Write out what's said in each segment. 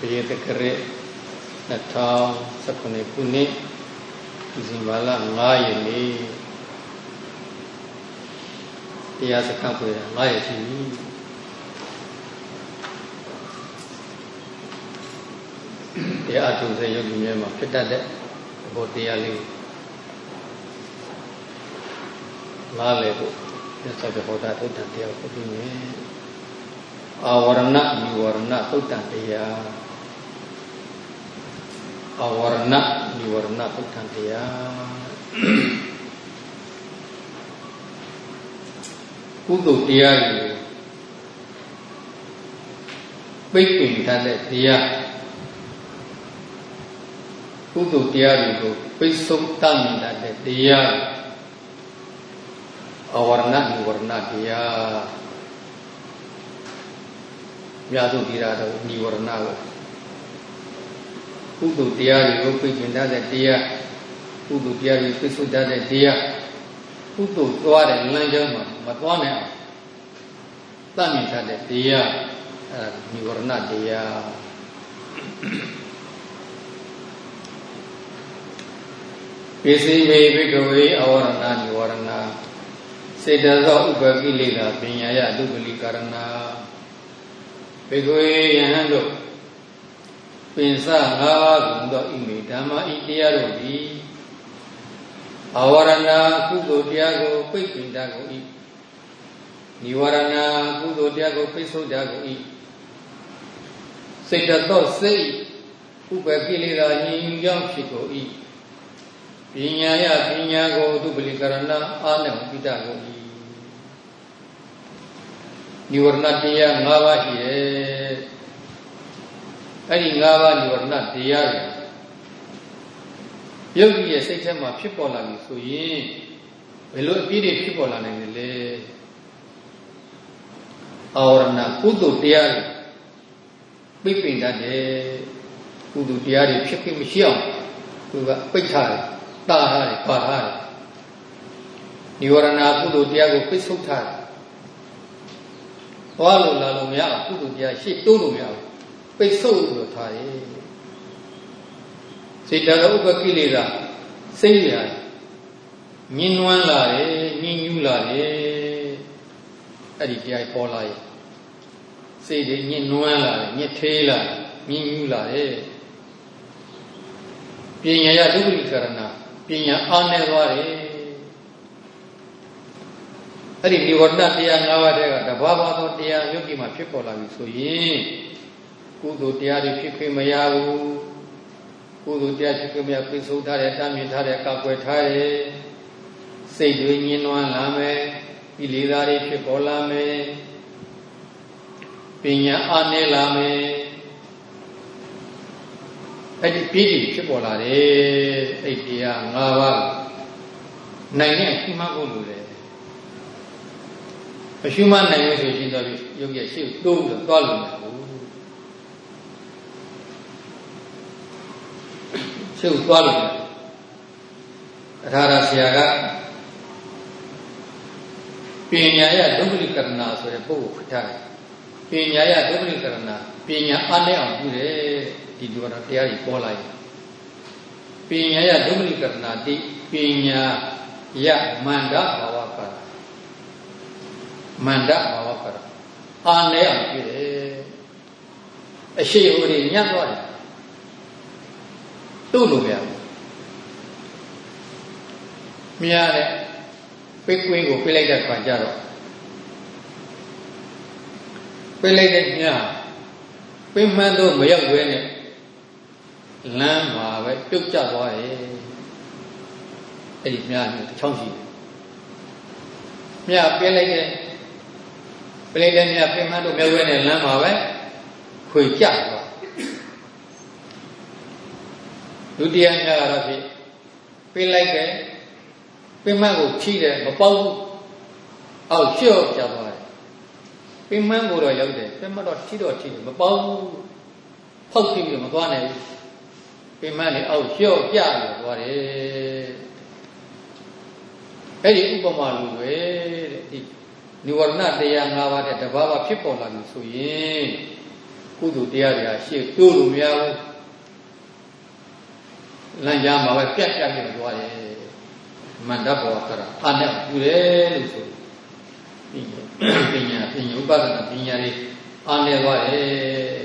တရေတကရက်2019ခုနှစ်ဒီဇင်ဘာလ9ရက်နေ့တရားစခန်းပြေ9ရက်ရှိပြီတရားအထုံးစေယုတ်ကြီးများမှာဖြစ်တတ်တဲ့ဘောတရားလေးနားလည်ဖို့မြတ်စွာဘုရားသုတ္တန်တရားကိုပြနေအာဝရဏနိဝရဏသုတ္တန်တရား အာဝရဏနိဝရဏသုတ္တန်တရားကုသိုလ်တရားတွေပိတ်ပင်တတ်တဲ့တရားကုသိုလ်တရားတွေကိုပိတ်ဆို့တတ်နိုင်တဲ့တရားအဝရဏနိဝရဏတရားမြတ်သူဒီရာတော်နိဝရဏကို ကုသိုလ်တရားတွေကိုပြည့်ကျင်တတ်တဲ့တရားကုသိုလ်တရားတွေပြည့်စုံတတ်တဲ့တရားကုသိုလ်သွားတဲ့လမ်းကြောင်းမှာမသွားနိုင်အောင်တတ်မြင်တတ်တဲ့တရားအဲနိဝရဏတရားပိစိမေဘိကဝေအဝရဏနိဝရဏစေတသောဥပကိလေသာပညာယဒုပလိကာရဏဘေကွေယဟန်တို့ ပင်စငါးပါးကုန်သောဣမေဓမ္မဤတရားတို့သည်အဝရဏကုသိုလ်တရားကိုပိတ်ပင်တတ်ကုန်၏និဝရဏကုသိုလ်တရားကိုပိတ်ဆို့တတ်ကုန်၏စေတသောစိတ်ဥပကိလေသာညီညွတ်ကြောင်းဖြစ်ကုန်၏ပညာယပညာကိုဒုပလိကရဏအာနံပိတကုန်၏និဝရဏတရား၅ပါးရှိတယ် အဲ့ဒီ၅ပါးនិဝရဏတရားတွေယုတ်ကြီးရဲ့စိတ်ထဲမှာဖြစ်ပေါ်လာပြီဆိုရင်ဘယ်လိုအပြည့်တွေဖြစ်ပေါ်လာနိုင်လဲအာဝရဏကုသိုလ်တရားတွေပြိပင်တတ်တယ်ကုသိုလ်တရားတွေဖြစ်ဖြစ်မရှိအောင်သူကပိတ်ထားတယ်တားထားတယ်ပါထားတယ်និဝရဏကုသိုလ်တရားကိုပိတ်ဆုတ်ထားတယ်သွားလို့လာလို့မရအောင်ကုသိုလ်တရားရှေ့တိုးလို့မရအောင် ပိတ်ဆို့လို့ထားတယ်စေတရဥပကိလေသာစိတ်ရညင်နွမ်းလာတယ်ညင်ညူးလာတယ်အဲ့ဒီတရားပေါ်လာရဲ့စိတ်တွေညင်နွမ်းလာတယ်ညစ်သေးလာတယ်ညင်ညူးလာတယ်ပညာရဒုက္ခကရဏပညာအားနေသွားတယ်အဲ့ဒီនិဝရဏတရား၅ပါးတည်းကတဘာဘာသောတရားယုတ်တိမှာဖြစ်ပေါ်လာပြီဆိုရင် ကုသိုလ်တရားတွေဖြစ်ခွင့်မရဘူးကုသိုလ်တရားဖြစ်ခွင့်မရပြဆုံးထားတယ်တာမြင်ထားတယ်ကောက်ွယ်ထားတယ်စိတ်တွေညှင်းနှွမ်းလာမယ်ဤလေသာတွေဖြစ်ပေါ်လာမယ်ပညာအားနည်းလာမယ်အဲ့ဒီပြည့်ဖြစ်ပေါ်လာတယ်အဲ့တရား၅ပါးနိုင်တဲ့ခိမဖို့လိုတယ်မရှုမနိုင်လို့ဆိုရင်တော့ယုတ်ရဲ့ရှေ့တိုးပြီးတော့သွားလို့မ ရဘူးရှေ့သွားလို့အထာရဆရာကပညာရဒုက္ခလိကရဏဆိုတဲ့ပုဂ္ဂိုလ်ခထားတယ်ပညာရဒုက္ခလိကရဏပညာအားနဲ့အောင်ပြုတယ်ဒီလိုတော့တရားကြီးပေါ်လာရင်ပညာရဒုက္ခလိကရဏတိပညာယမန္တဘာဝကမန္တဘာဝကရအာနေအောင်ပြည့်တယ်အရှိဟိုတွေညတ်သွားတယ် သူ့လိုမရဘူးမြားတဲ့ပိတ်ကွင်းကိုပြလိုက်တဲ့ခါကျတော့ပြလိုက်တဲ့မြားပြမှန်းတော့မရောက်ဘဲနဲ့လမ်းမှာပဲပြုတ်ကျသွားတယ်အဲ့ဒီမြားနဲ့တစ်ချောင်းရှိတယ်မြားပြလိုက်တဲ့ပလိတဲ့မြတ်ပြင်မတို့မြဲဝဲနဲ့လမ်းမှာပဲခွေကြသွား ဒုတိယမြတ်ကတော့ဖြစ်ပြလိုက်တယ်ပြင်မကိုဖြီးတယ်မပေါက်ဘူးအောက်လျှော့ကြသွားတယ်ပြင်မကိုတော့ရောက်တယ်ပြင်မတော့ဖြီးတော့ဖြီးတယ်မပေါက်ဘူးဖောက်ပြီးမသွားနိုင်ဘူးပြင်မလည်းအောက်လျှော့ကြရသွားတယ်အဲ့ဒီဥပမာလိုပဲတဲ့ဒီនិဝရဏတရား၅ပါးတဲ့တဘာဝဖြစ်ပေါ်လာလို့ဆိုရင်ကုသိုလ်တရားတွေရှေ့တိုးလို့မရဘူး လမ်းကြားမှာပဲပြတ်ပြတ်ပြတ်သွားတယ်မန္တဘောကရာအာနဲ့ပူတယ်လို့ဆိုပညာပညာဥပဒနာပညာတွေအာနဲ့သွားတယ်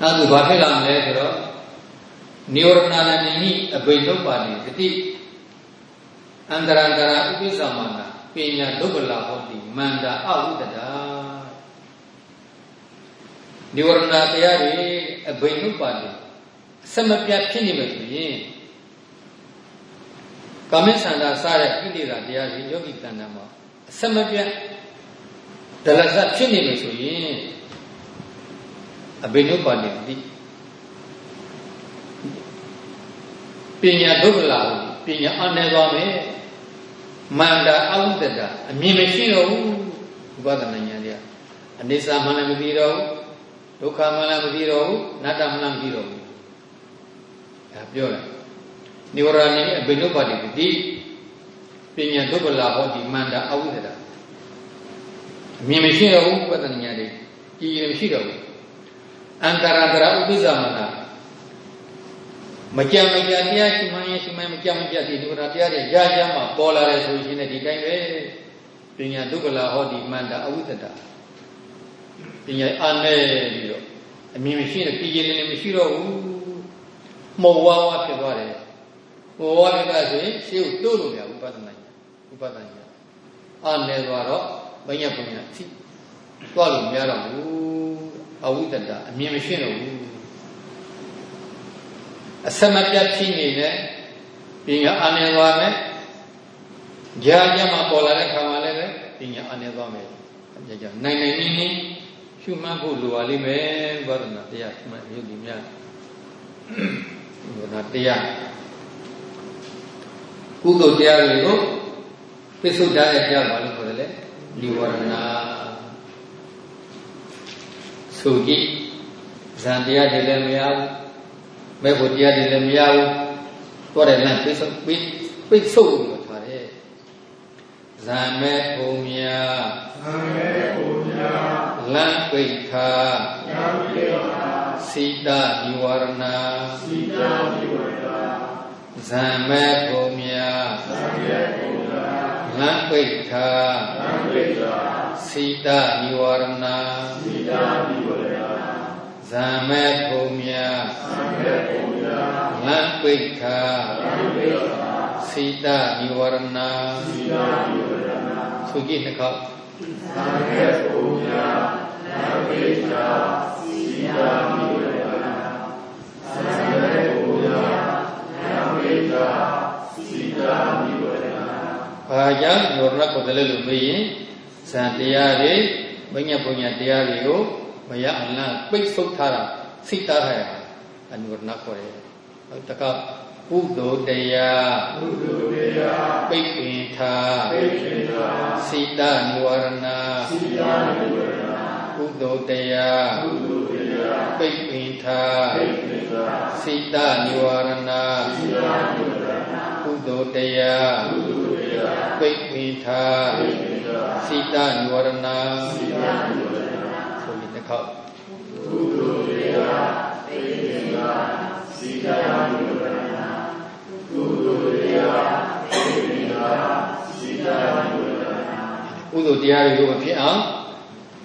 နောက်သူဘာဖြစ်လာမလဲဆိုတော့နိရောဓနာနိမိအဘိဓုပ္ပါတိတတိအန္တရန္တရာဥပိ္ပသမနာပညာဒုက္ခလာဟောတိမန္တာအဝိတ္တာ နိဝရဏတရားတွေအဘိဓုပ္ပါတိအစမပြတ်ဖြစ်နေမယ်ဆိုရင်ကာမိသန္တာစတဲ့ဣတိရာတရားတွေယောဂီတဏ္ဍာမှာအစမပြတ်ဒလဇတ်ဖြစ်နေမယ်ဆိုရင်အဘိဓုပ္ပါတိတိပညာဒုက္ခလာပညာအနေသွားမယ်မန္တာအဝိတ္တအမြင်မရှိတော့ဘူးဥပဒနာဉာဏ်တွေကအနေစာမှလည်းမသိတော့ဘူး ဒုက္ခမှလည်းမသိတော့ဘူးနတ္တမှလည်းမသိတော့ဘူးဒါပြောတယ်နိဝရဏိအဘိနုပါတိတိပညာဒုက္ခလာဟောဒီမန္တာအဝိတ္တအမြင်မရှိတော့ဘူးဥပဒနာဉာဏ်တွေကြည်ရင်မရှိတော့ဘူးအန္တရာတရာဥပ္ပဇမနာမကြံမကြတရားရှိမှန်းရင်ရှိမှန်းမကြံမကြဒီဒုရတရားတွေကြာကြာမှပေါ်လာတယ်ဆိုရင်လည်းဒီတိုင်းပဲပညာဒုက္ခလာဟောဒီမန္တာအဝိတ္တပ ညာအာနေပြီးတော့အမြင်မရှိတဲ့ပြည်ရည်လည်းမရှိတော့ဘူးမောဝါဝါဖြစ်သွားတယ်မောဝါဖြစ်သွားဆိုရင်ရှေ့ကိုတိုးလို့ရဥပဒနာဥပဒနာအာနေသွားတော့ဘညပညာသိသွားလို့မရတော့ဘူးအဝိတ္တအမြင်မရှိတော့ဘူးအစမပြတ်ဖြစ်နေတဲ့ပညာအာနေသွားမယ်ကြာကြမှာပေါ်လာတဲ့ခါမှလည်းပဲပညာအာနေသွားမယ်ကြာကြာနိုင်နိုင်နည်းနည်း ရှုမှတ်ဖို့လိုပါလိမ့်မယ်ဘာလို့လဲတရားရှုမှတ်ရုပ်ဒီများဘုရားတရားကုသိုလ်တရားတွေကိုပိစုဒ္ဓရဲ့တရားပါလို့ခေါ်တယ်လေလီဝရဏဆိုကြည့်ဇန်တရားတွေလည်းမရဘူးမဲ့ဖို့တရားတွေလည်းမရဘူးတော့တယ်လမ်းပိတ်ဆုပ်ပိတ်ပိတ်ဆုပ်လို့ထားတယ်ဇံမဲ့ဘုံမြာဇံမဲ့ဘုံမြာ လမ်းပိတ်ခာလမ်းပိတ်ခာစိတနိဝရဏစိတနိဝရဏဇံမဲ့ဘုံမြာဇံမဲ့ဘုံမြာလမ်းပိတ်ခာလမ်းပိတ်ခာစိတနိဝရဏစိတနိဝရဏဇံမဲ့ဘုံမြာဇံမဲ့ဘုံမြာလမ်းပိတ်ခာလမ်းပိတ်ခာစိတနိဝရဏစိတနိဝရဏဆိုကြည့်တစ်ခေါက် ဇံမဲ့ဘုံမြာလမ်းပိတ်ခာစိတနိဝရဏဇံမဲ့ဘုံမြာလမ်းပိတ်ခာစိတနိဝရဏဘာကြောင့်ယောရကိုတလည်းလို့မေးရင်ဇံတရားတွေဘိညာဘုံညာတရားတွေကိုမရအလန့်ပိတ်ဆုပ်ထားတာစိတ်ထားရတာအနုရဏခေါ်တယ်ဟုတ်တက ကုသိုလ်တရားကုသိုလ်တရားပိတ်ပင်ထားပိတ်ပင်ထားစိတနိဝရဏစိတနိဝရဏကုသိုလ်တရားကုသိုလ်တရားပိတ်ပင်ထားပိတ်ပင်ထားစိတနိဝရဏစိတနိဝရဏကုသိုလ်တရားကုသိုလ်တရားပိတ်ပင်ထားပိတ်ပင်ထားစိတနိဝရဏစိတနိဝရဏခေါက်ကုသိုလ်တရားသိဉ္စာစိတ္တမုဒ္ဒနာ သိုလ်တရားတွေကိုမဖြစ်အောင်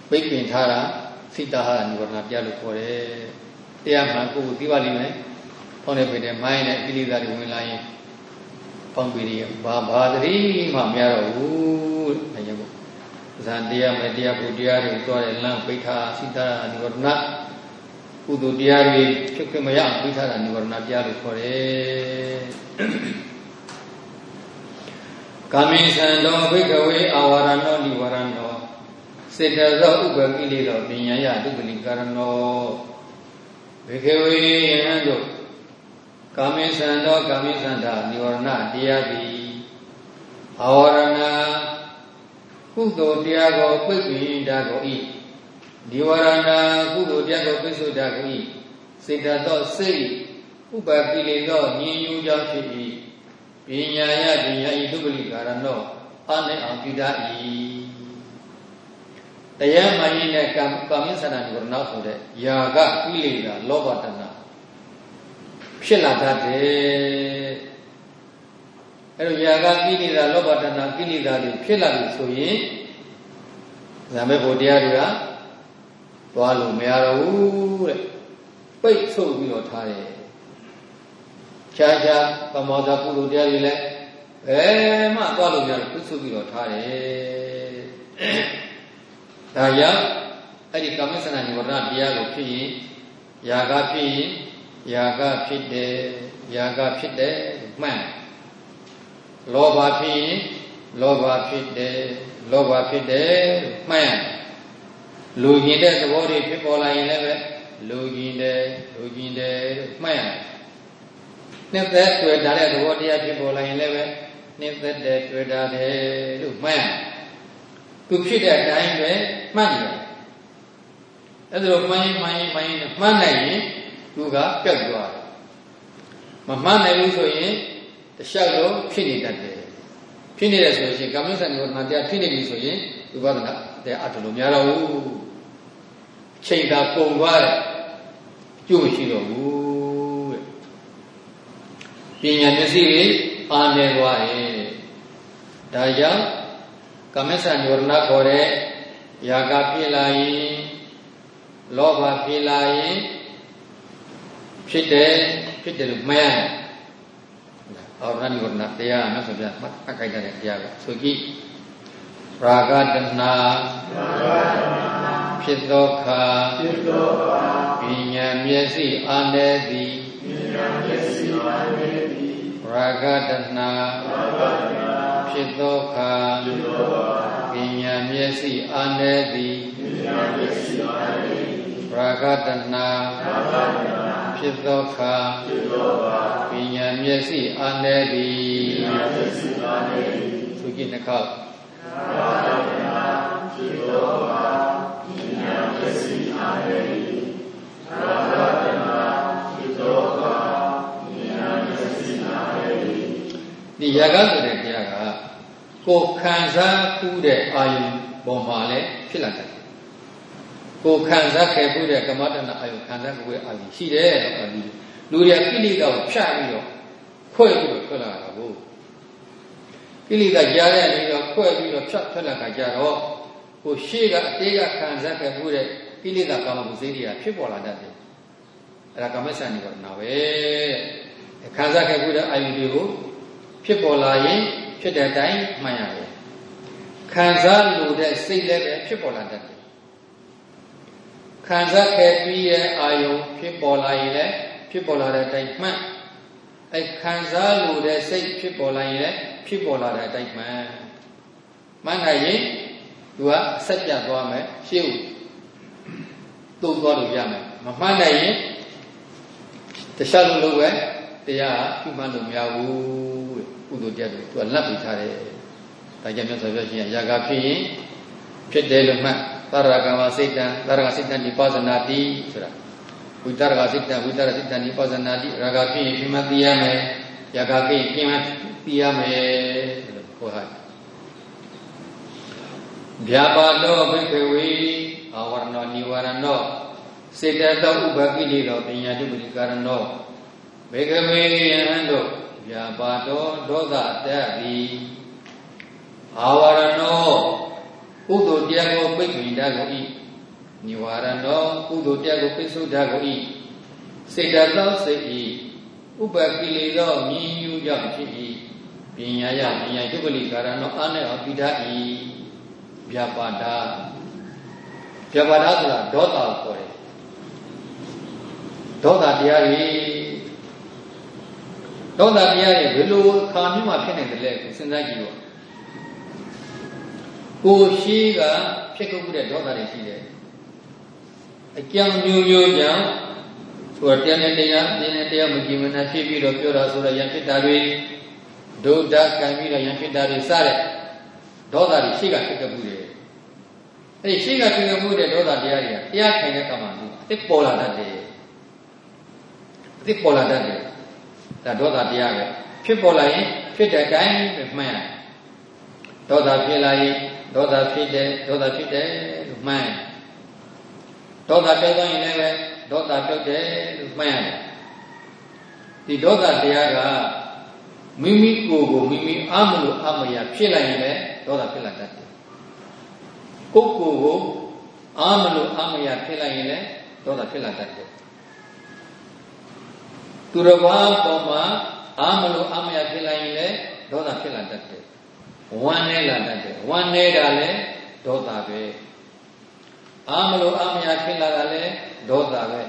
ပိတ်ပင်ထားတာစိတ္တဟာနိဗ္ဗာန်ပြလို့ခေါ်တယ်တရားမှန်ကိုယ်ကိုသိပါလိမ့်မယ်ဖောင်းနေပေတဲ့မိုင်းနဲ့ကိလေသာတွေဝင်လာရင်ပေါင်းပြီးရဘာဘာတတိမှမရတော့ဘူးအရင်ကဇန်တရားမဲ့တရားကိုတရားတွေတွားတဲ့လမ်းပိဋ္ဌာစိတ္တနိဝရဏကုသိုလ်တရားတွေဖြစ်ခွင့်မရပိဋ္ဌာနိဝရဏတရားလို့ခေါ်တယ် ကာမိသံတော်ဘိကဝေအာဝရဏောနိဝရဏောစေတသောဥပကိလေသောပညာယဒုက္ခလိကာရဏောဘိကဝေယဟံတို့ကာမိသံတော်ကာမိသံတာနိဝရဏတရားသည်အာဝရဏကုသိုလ်တရားကိုပိတ်ပင်တာကိုဤဒီဝရဏကုသိုလ်တရားကိုပိတ်ဆို့တာကိုဤစေတသောစိတ်ဥပကိလေသောညီညူးကြောင့်ဖြစ်၏ ပညာယပညာဤဒုက္ခလိကာရဏောအနေအောင်ပြုတတ်၏တရားမှန်ရင်နဲ့ကာကာမိသနာနိဝရဏဆိုတဲ့ຢာကကိလေသာလောဘတဏဖြစ်လာတတ်တယ်အဲ့တော့ຢာကကိလေသာလောဘတဏကိလေသာတွေဖြစ်လာပြီဆိုရင်ဇာမေဖို့တရားတွေကသွားလို့မရတော့ဘူးတဲ့ပိတ်ဆို့ပြီးတော့ထားတယ် ခြားခြားပမောဇကုသိုလ်တရားတွေလည်းဘယ်မှသွားလို့မရတော့ပိတ်ဆို့ပြီးတော့ထားတယ်ဒါကြောင့်အဲ့ဒီကာမစနာနိဝရဏတရားကိုဖြစ်ရင်ຢာကဖြစ်ရင်ຢာကဖြစ်တယ်ຢာကဖြစ်တယ်မှန်လောဘဖြစ်ရင်လောဘဖြစ်တယ်လောဘဖြစ်တယ်မှန်လူကျင်တဲ့သဘောတွေဖြစ်ပေါ်လာရင်လည်းပဲလူကျင်တယ်လူကျင်တယ်မှန် နှစ်သက်တွေ့တာတဲ့သဘောတရားဖြစ်ပေါ်လာရင်လည်းပဲနှစ်သက်တယ်တွေ့တာတယ်လို့မှန်သူဖြစ်တဲ့အတိုင်းပဲမှတ်နေတယ်အဲ့ဒါလိုမှန်ရင်မှန်ရင်မှန်ရင်မှတ်နိုင်ရင်သူကပြတ်သွားတယ်မမှန်နိုင်ဘူးဆိုရင်တခြားတော့ဖြစ်နေတတ်တယ်ဖြစ်နေတယ်ဆိုရင်ကာမစံနိဝရဏတရားဖြစ်နေပြီဆိုရင်ဥပဒနာတရားအတူလို့များတော့ဘူးချိန်သာပုံသွားတယ်ကျို့ရှိတော့ဘူးတဲ့ပ ညာမျက်စိတွေအာနေသွားတယ်ဒါကြောင့်ကာမစံနိဝရဏခေါ်တဲ့ຢာကဖြစ်လာရင်လောဘဖြစ်လာရင်ဖြစ်တယ်ဖြစ်တယ်လို့မှတ်ရအောရဏိဝရဏတရားမြတ်စွာဘုရားမှတ်ခိုက်တဲ့တရားပဲဆိုကြည့်ရာဂတနာဖြစ်သောခါဖြစ်သောခါပညာမျက်စိအာနေသည် ပညာမျက်စိအာနေသည်ရာဂတနာဖြစ်သောခါဖြစ်သောခါပညာမျက်စိအာနေသည်ပညာမျက်စိအာနေသည်ရာဂတနာရာဂတနာဖြစ်သောခါဖြစ်သောခါပညာမျက်စိအာနေသည်ပညာမျက်စိအာနေသည်သူကြည့်နှခောက်ရာဂတနာဖြစ်သောခါပညာမျက်စိအာနေသည်ရာဂ ဒီရာဂဆိုတဲ့တရားကကိုခံစားမှုတဲ့အာယုံပေါ်မှာလည်းဖြစ်လာတယ်ကိုခံစားခဲ့မှုတဲ့ကမ္မတဏအာယုခံစားကိုအာယုရှိတယ်တော့ဒီလူတွေကိလေသာကိုဖြတ်ပြီးတော့ခွဲပြီးတော့ထွက်လာတာကိုကိလေသာကြားတဲ့အနေနဲ့ခွဲပြီးတော့ဖြတ်ထွက်လာတာကြတော့ကိုရှေ့ကအတေးကခံစားခဲ့မှုတဲ့ကိလေသာကာမဂုဏ်စိတ်တွေကဖြစ်ပေါ်လာတတ်တယ်အဲ့ဒါကာမဆန်နေတော့နာပဲခံစားခဲ့မှုတဲ့အာယုတွေကို ဖြစ်ပေါ်လာရင်ဖြစ်တဲ့အတိုင်းမှန်ရတယ်ခံစားလို့တဲ့စိတ်လည်းပဲဖြစ်ပေါ်လာတတ်တယ်ခံစားခဲ့ပြီးရဲ့အာယုံဖြစ်ပေါ်လာရင်လည်းဖြစ်ပေါ်လာတဲ့အတိုင်းမှန်အဲခံစားလို့တဲ့စိတ်ဖြစ်ပေါ်လာရင်လည်းဖြစ်ပေါ်လာတဲ့အတိုင်းမှန်မှန်နိုင်ရင်သူကအဆက်ပြတ်သွားမယ်ရှေ့ဦးတုံသွားလို့ရမယ်မမှန်နိုင်ရင်တခြားလုံးလုံးပဲ တရားပြုမှန်လို့မရဘူးကုသိုလ်တရားတွေသူကလတ်ပြီးထားတယ်ဒါကြောင့်မြတ်စွာဘုရားရှင်ရာဂဖြစ်ရင်ဖြစ်တယ်လို့မှတ်သရကမစိတ်တံသရကစိတ်တံဒီပဇနာတိဆိုတာဝိတရကစိတ်တံဝိတရစိတ်တံဒီပဇနာတိရာဂဖြစ်ရင်ပြမသိရမယ်ရာဂဖြစ်ရင်ပြမသိရမယ်လို့ဟောဟာဗျာပါတောဘိက္ခဝေအာဝရဏောနိဝရဏောစေတသောဥပကိလေသောပညာတုပတိကာရဏော ဘေကဝေယဟံတို့ဗျာပါတောဒေါသတက်သည်အာဝရဏောကုသိုလ်တရားကိုပိတ်ပင်တတ်ကိုဤနိဝရဏောကုသိုလ်တရားကိုပိတ်ဆို့တတ်ကိုဤစေတသောစိတ်ဤဥပကိလေသောမြည်ယူကြောင့်ဖြစ်ဤပညာယပညာဒုက္ခလိကာရဏောအာနေအပိဓာဤဗျာပါဒဗျာပါဒဆိုတာဒေါသကိုခေါ်တယ်ဒေါသတရားတွေ ဒေါသတရားတွေဘယ်လိုအခါမျိုးမှဖြစ်နေတယ်လဲကိုစဉ်းစားကြည့်တော့ကိုရှိကဖြစ်ကုန်တဲ့ဒေါသတွေရှိတယ်အကြောင်းမျိုးမျိုးကြောင့်ဆိုတော့တရားနဲ့တရားအင်းနဲ့တရားမကြည်မနာဖြစ်ပြီးတော့ပြောတာဆိုတော့ရံဖြစ်တာတွေဒုဒ္ဒကံပြီးတော့ရံဖြစ်တာတွေစတဲ့ဒေါသတွေရှိကဖြစ်ကုန်တယ်အဲဒီရှိကဖြစ်ကုန်တဲ့ဒေါသတရားတွေကတရားခံတဲ့ကံမှာအစ်ပေါ်လာတတ်တယ်အစ်ပေါ်လာတတ်တယ် ဒါဒေါသတရားပဲဖြစ်ပေါ်လာရင်ဖြစ်တဲ့အတိုင်းပဲမှန်ရဒေါသဖြစ်လာရင်ဒေါသဖြစ်တယ်ဒေါသဖြစ်တယ်လို့မှန်းဒေါသပြောက်သွားရင်လည်းပဲဒေါသပြောက်တယ်လို့မှန်းရတယ်ဒီဒေါသတရားကမိမိကိုယ်ကိုမိမိအမလို့အမရဖြစ်လိုက်ရင်လည်းဒေါသဖြစ်လာတတ်တယ်ကိုယ်ကိုယ်ကိုအာမလို့အမရဖြစ်လိုက်ရင်လည်းဒေါသဖြစ်လာတတ်တယ် သူတော်ဘာပေါ်မှာအာမလို့အမရဖြစ်လိုက်ရင်လည်းဒေါသဖြစ်လာတတ်တယ်ဝမ်းနေလာတတ်တယ်ဝမ်းနေတာလည်းဒေါသပဲအာမလို့အမရဖြစ်လာတာလည်းဒေါသပဲ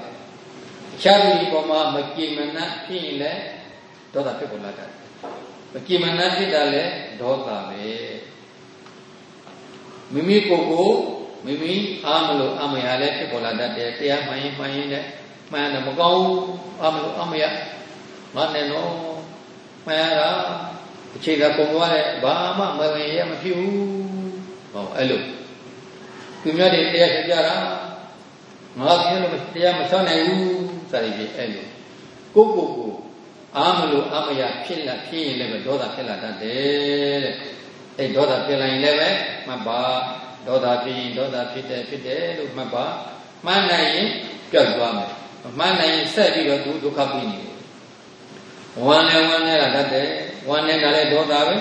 အခြားလူပေါ်မှာမကြည်မနှဖြစ်ရင်လည်းဒေါသဖြစ်ပေါ်လာတတ်တယ်မကြည်မနှဖြစ်တာလည်းဒေါသပဲမိမိကိုယ်ကိုမိမိအာမလို့အမရလည်းဖြစ်ပေါ်လာတတ်တယ်တရားမှန်ရင်မှန်ရင်လည်း မှန်တယ်မကောင်းအာမလို့အမရမနဲ့တော့မှန်ရတာအခြေကပုံသွားတဲ့ဘာမှမဝင်ရမဖြစ်ဘူးဟောအဲ့လိုသူများတွေတရားဆက်ကြတာငါပြောလို့တရားမဆောင်းနိုင်ဘူးစသည်ဖြင့်အဲ့လိုကိုကိုကိုအာမလို့အမရဖြစ်လာဖြစ်ရင်လည်းဒေါသဖြစ်လာတတ်တယ်တဲ့အဲ့ဒေါသဖြစ်လာရင်လည်းပဲမှတ်ပါဒေါသဖြစ်ရင်ဒေါသဖြစ်တယ်ဖြစ်တယ်လို့မှတ်ပါမှန်းနိုင်ရင်ပြတ်သွားမယ် မှန်းနိုင်ရင်ဆက်ပြီးတော့သူဒုက္ခပြီးနေတယ်ဝမ်းနဲ့ဝမ်းနဲ့ကတတ်တယ်ဝမ်းနဲ့ကလည်းဒေါသပဲ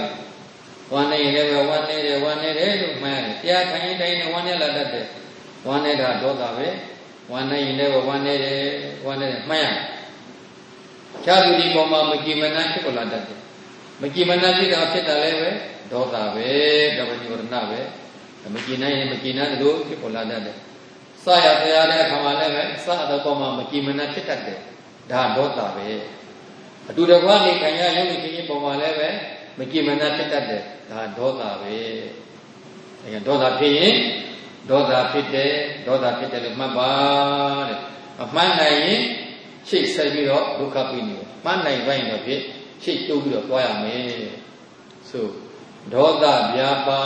ဝမ်းနေရင်လည်းဝမ်းနေတယ်ဝမ်းနေတယ်လို့မှန်းတယ်တရားထိုင်ရင်တိုင်းနဲ့ဝမ်းနဲ့လာတတ်တယ်ဝမ်းနေတာဒေါသပဲဝမ်းနေရင်လည်းဝမ်းနေတယ်ဝမ်းနေတယ်မှန်းရခြားသူဒီပေါ်မှာမကြည်မနှံ့ဖြစ်ပေါ်လာတတ်တယ်မကြည်မနှံ့ဖြစ်တာဖြစ်တာလည်းပဲဒေါသပဲဒဝတိဝရဏပဲမကြည်နိုင်ရင်မကြည်နိုင်လို့ဖြစ်ပေါ်လာတတ်တယ် စရတရားတဲ့အခါမှာလည်းပဲစတဲ့ပေါ်မှာမကြည်မနှံ့ဖြစ်တတ်တယ်ဒါဒေါသပဲအတူတကွနေခံရရုပ်ရှင်ချင်းပုံမှာလည်းပဲမကြည်မနှဖြစ်တတ်တယ်ဒါဒေါသပဲအဲဒေါသဖြစ်ရင်ဒေါသဖြစ်တယ်ဒေါသဖြစ်တယ်လို့မှတ်ပါတဲ့အမှန်နိုင်ရင်ရှိတ်ဆက်ပြီးတော့ဒုက္ခပြီးနေတယ်မှန်နိုင်ပိုင်းတော့ဖြစ်ရှိတ်တိုးပြီးတော့သွားရမယ်ဆိုဒေါသဗျာပါ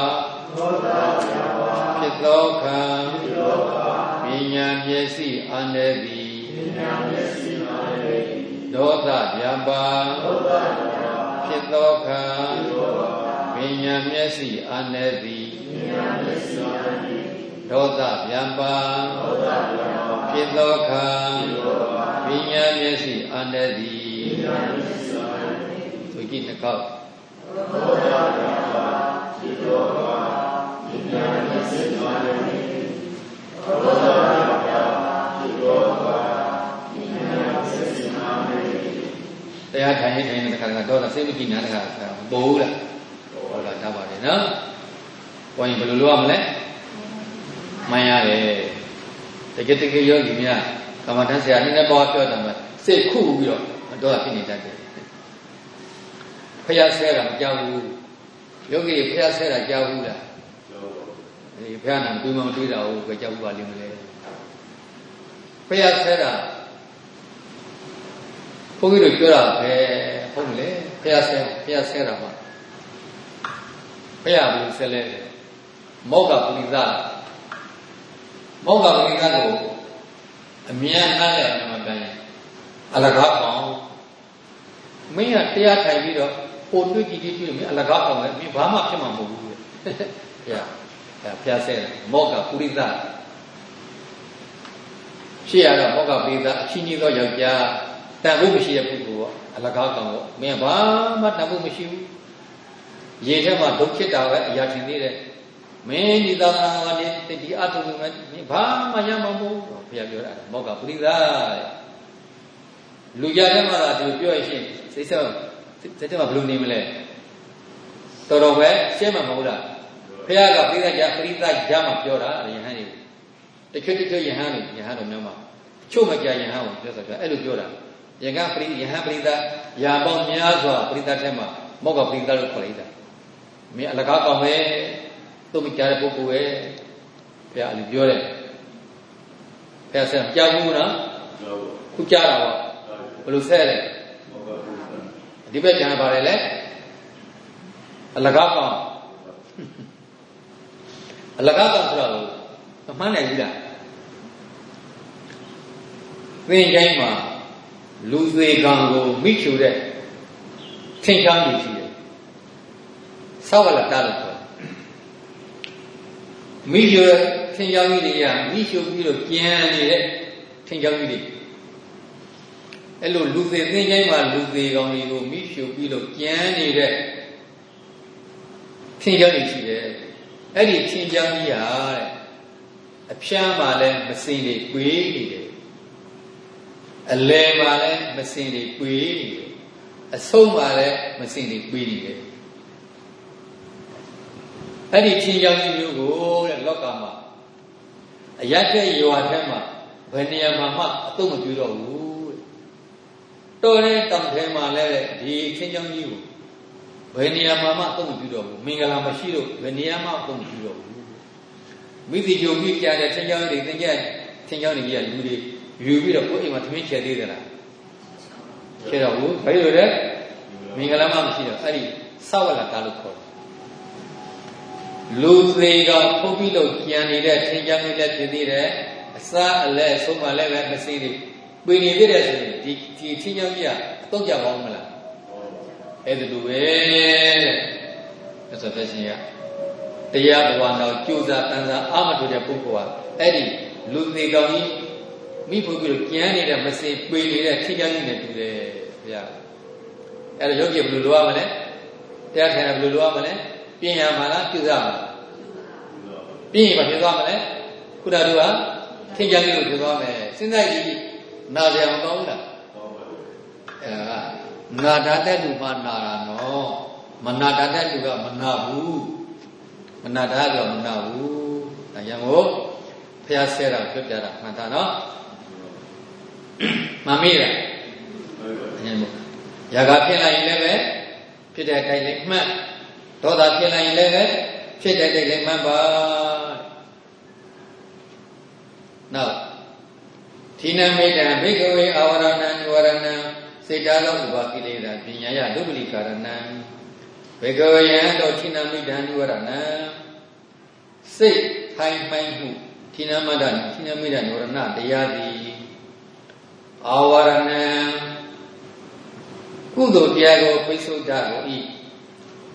ဒေါသဗျာပါဖြစ်သောခံဖြစ်သောခံ ပညာမျက်စိအန္တသည်ပညာမျက်စိအန္တသည်ဒေါသဗျာပါဒေါသဗျာဖြစ်သောခါပညာမျက်စိအာနေသည်ပညာမျက်စိအာနေဒေါသဗျာပါဒေါသဗျာဖြစ်သောခါပညာမျက်စိအာနေသည်ပညာမျက်စိအာနေသူကြည့်တစ်ခေါက်ဒေါသဗျာပါဖြစ်သောခါပညာမျက်စိအာနေဒေါသဗျာဖြစ်သောခါ တရားထိုင်ရင်ထိုင်တဲ့ခါကတော့စိတ်မကြည်နာတဲ့ခါပိုးလားဟုတ်လားဒါပါတယ်နော်။ကိုရင်ဘယ်လိုလုပ်ရမလဲ။မှန်ရတယ်။တကယ်တကယ်ယောဂီများကမ္မထဆရာနည်းနည်းပေါ့ပြောတယ်မှာစိတ်ခုပြီးတော့တော့ဖြစ်နေတတ်တယ်။ဖျားဆဲတာမကြောက်ဘူး။ယောဂီဖျားဆဲတာကြောက်ဘူးလား။ ဒီဖျားနာတွေးမမတွေးတာဟုတ်ကြောက်ဘူးပါလိမ့်မလဲ။ဖျားဆဲတာဘုန်းကြီးတို့ပြောတာပဲဟုတ်မလဲဖះဆဲဖះဆဲတာပါဖះဘူးဆဲလဲမောကပုရိသမောကပုရိသကိုအမြန်နားလဲမှန်ပြန်အလကားအောင်မင်းကတရားထိုင်ပြီးတော့ပိုတွေ့ကြည့်ကြည့်တွေ့မင်းအလကားအောင်လည်းမင်းဘာမှဖြစ်မှာမဟုတ်ဘူးဖះ ဖះဆဲမောကပုရိသဖြစ်ရတော့မောကပုရိသအချင်းကြီးသောယောက်ျားတန်ဖို့မရှိတဲ့ပုဂ္ဂိုလ်ပေါ့အလကားကောင်ပေါ့မင်းဘာမှတန်ဖို့မရှိဘူးရေထဲမှာဒုက္ခတာပဲအရာထင်သေးတယ်မင်းဒီသာသနာကနေဒီအထုံးမဲ့မင်းဘာမှရမှာမဟုတ်ဘူးဘုရားပြောတာမောကပရိသလူကြတဲ့မှာသာဒီပြောရရှင်စိတ်ဆောစိတ်ထဲမှာဘယ်လိုနေမလဲတော်တော်ပဲရှင်းမှာမဟုတ်လား ဘုရားကပရိသကြပရိသကြမှာပြောတာယဟန်တွေတချို့တချို့ယဟန်တွေယဟန်တော်များမှာချို့မကြယဟန်ကိုပြောဆိုပြအဲ့လိုပြောတာယကပရိယဟပရိသရာပေါင်းများစွာပရိသတ်ထဲမှာမောကပရိသတ်လို့ခေါ်လိုက်တာမင်းအလကားကောင်းပဲသူ့မကြားတဲ့ပုဂ္ဂိုလ်ပဲဘုရားအလိုပြောတယ်ဘုရားဆက်ကြားဘူးနော်ခုကြားတာပေါ့ဘယ်လိုဆက်လဲဒီဘက်ကျန်ပါတယ်လေအလကားကောင်း အလကားကောင်းဆိုတော့မမှန်းနိုင်ဘူးလားသင်္ချိုင်းမှာလူသွေကံကိုမိချူတဲ့ထင်ရှားနေရှိတယ်။သောဝလတလို့ခေါ်တယ်။မိရှုထင်ကြောင်းကြီးတွေကမိရှုပြီးတော့ကြံနေတဲ့ထင်ကြောင်းကြီးတွေအဲ့လိုလူသေးသိချင်းမှာလူသေးကောင်တွေကိုမိရှုပြီးတော့ကြံနေတဲ့ထင်ကြောင်းကြီးရှိတယ် အဲ့ဒီထင်ကြောင်းကြီးဟာတဲ့အဖျားမှာလည်းမစင်တွေကွေးနေတယ်အလယ်မှာလည်းမစင်တွေကွေးနေတယ်အဆုံးမှာလည်းမစင်တွေကွေးနေတယ်အဲ့ဒီထင်ကြောင်းကြီးမျိုးကိုတဲ့လောကမှာအရက်တဲ့ရွာထဲမှာဘယ်နေရာမှာမှအတုံးမပြတော့ဘူးတော်တဲ့တောင်ထဲမှာလည်းဒီထင်ကြောင်းကြီးကို ဘယ်နေရာမှာမှအတုံးမပြတော့ဘူးမင်္ဂလာမရှိလို့ဘယ်နေရာမှအတုံးမပြတော့ဘူးမိတိယုံပြီးကြတဲ့ထင်ကြောင်းတွေသင်ကြထင်ကြောင်းတွေကြီးကလူတွေယူပြီးတော့ကိုယ်အိမ်မှာသမင်းချယ်သေးသလားချယ်တော့ဘူးဘာလို့လဲမင်္ဂလာမှမရှိတော့အဲ့ဒီသဝလကာလို့ခေါ်တယ်လူသေးကဖုတ်ပြီးလို့ကြံနေတဲ့ထင်ကြမ်းနေတဲ့ဖြစ်သေးတယ်အစားအလဲဆုံးမလဲပဲမစိတွေပင်နေသေးတယ်ဆိုရင်ဒီဒီထင်ကြမ်းကြီးကအတော့ကြပါဦးမလား အဲ့ဒါလိုပဲတဲ့ဆိုတဲ့ရှင်ကတရားဘဝတော်ကြိုးစားတန်စားအာမထုတ်တဲ့ပုဂ္ဂိုလ်ဟာအဲ့ဒီလူသေးကောင်ကြီးမိဖို့ပြီးတော့ကြံနေတဲ့မစင်ပင်နေတဲ့ထင်ကြမ်းကြီးနဲ့တူတယ်ဗျာအဲ့ဒါယောဂီဘယ်လိုလုပ်ရမလဲတရားထိုင်ဘယ်လိုလုပ်ရမလဲပြင်ရမှာလားပြုစားမှာပြင်ရင်မဖြစ်သွားမလဲခုနကထင်ကြလေးလို့ဖြစ်သွားမယ်စဉ်းစားကြည့်နာကြအောင်ကောင်းလားအဲဒါက နာတာတဲ့လူမှနာတာနော်မနာတာတဲ့လူကမနာဘူးမနာတာကမနာဘူးဒါကြောင့်မို့ဖះဆဲတာပြပြတာမှန်တာနော်မမေ့လားအရင်မို့ရာဂဖြစ်လိုက်ရင်လည်းပဲဖြစ်တဲ့အတိုင်းလေးမှတ်ဒေါသဖြစ်လိုက်ရင်လည်းပဲဖြစ်တဲ့တိတ်လေးမှတ်ပါနောက်သီနမိတံဘိကဝေအာဝရဏံဝရဏံ စေတသောဥပါကိလေသာပညာယဒုပလိကာရဏံဘေကဝေယံတော့သီနမိတံဝရဏံစိတ်ထိုင်မှိုင်းမှုသီနမတ္တသီနမိတံဝရဏတရားသည်အာဝရဏံကုသိုလ်တရားကိုပိစုဒ္ဓကိုဤ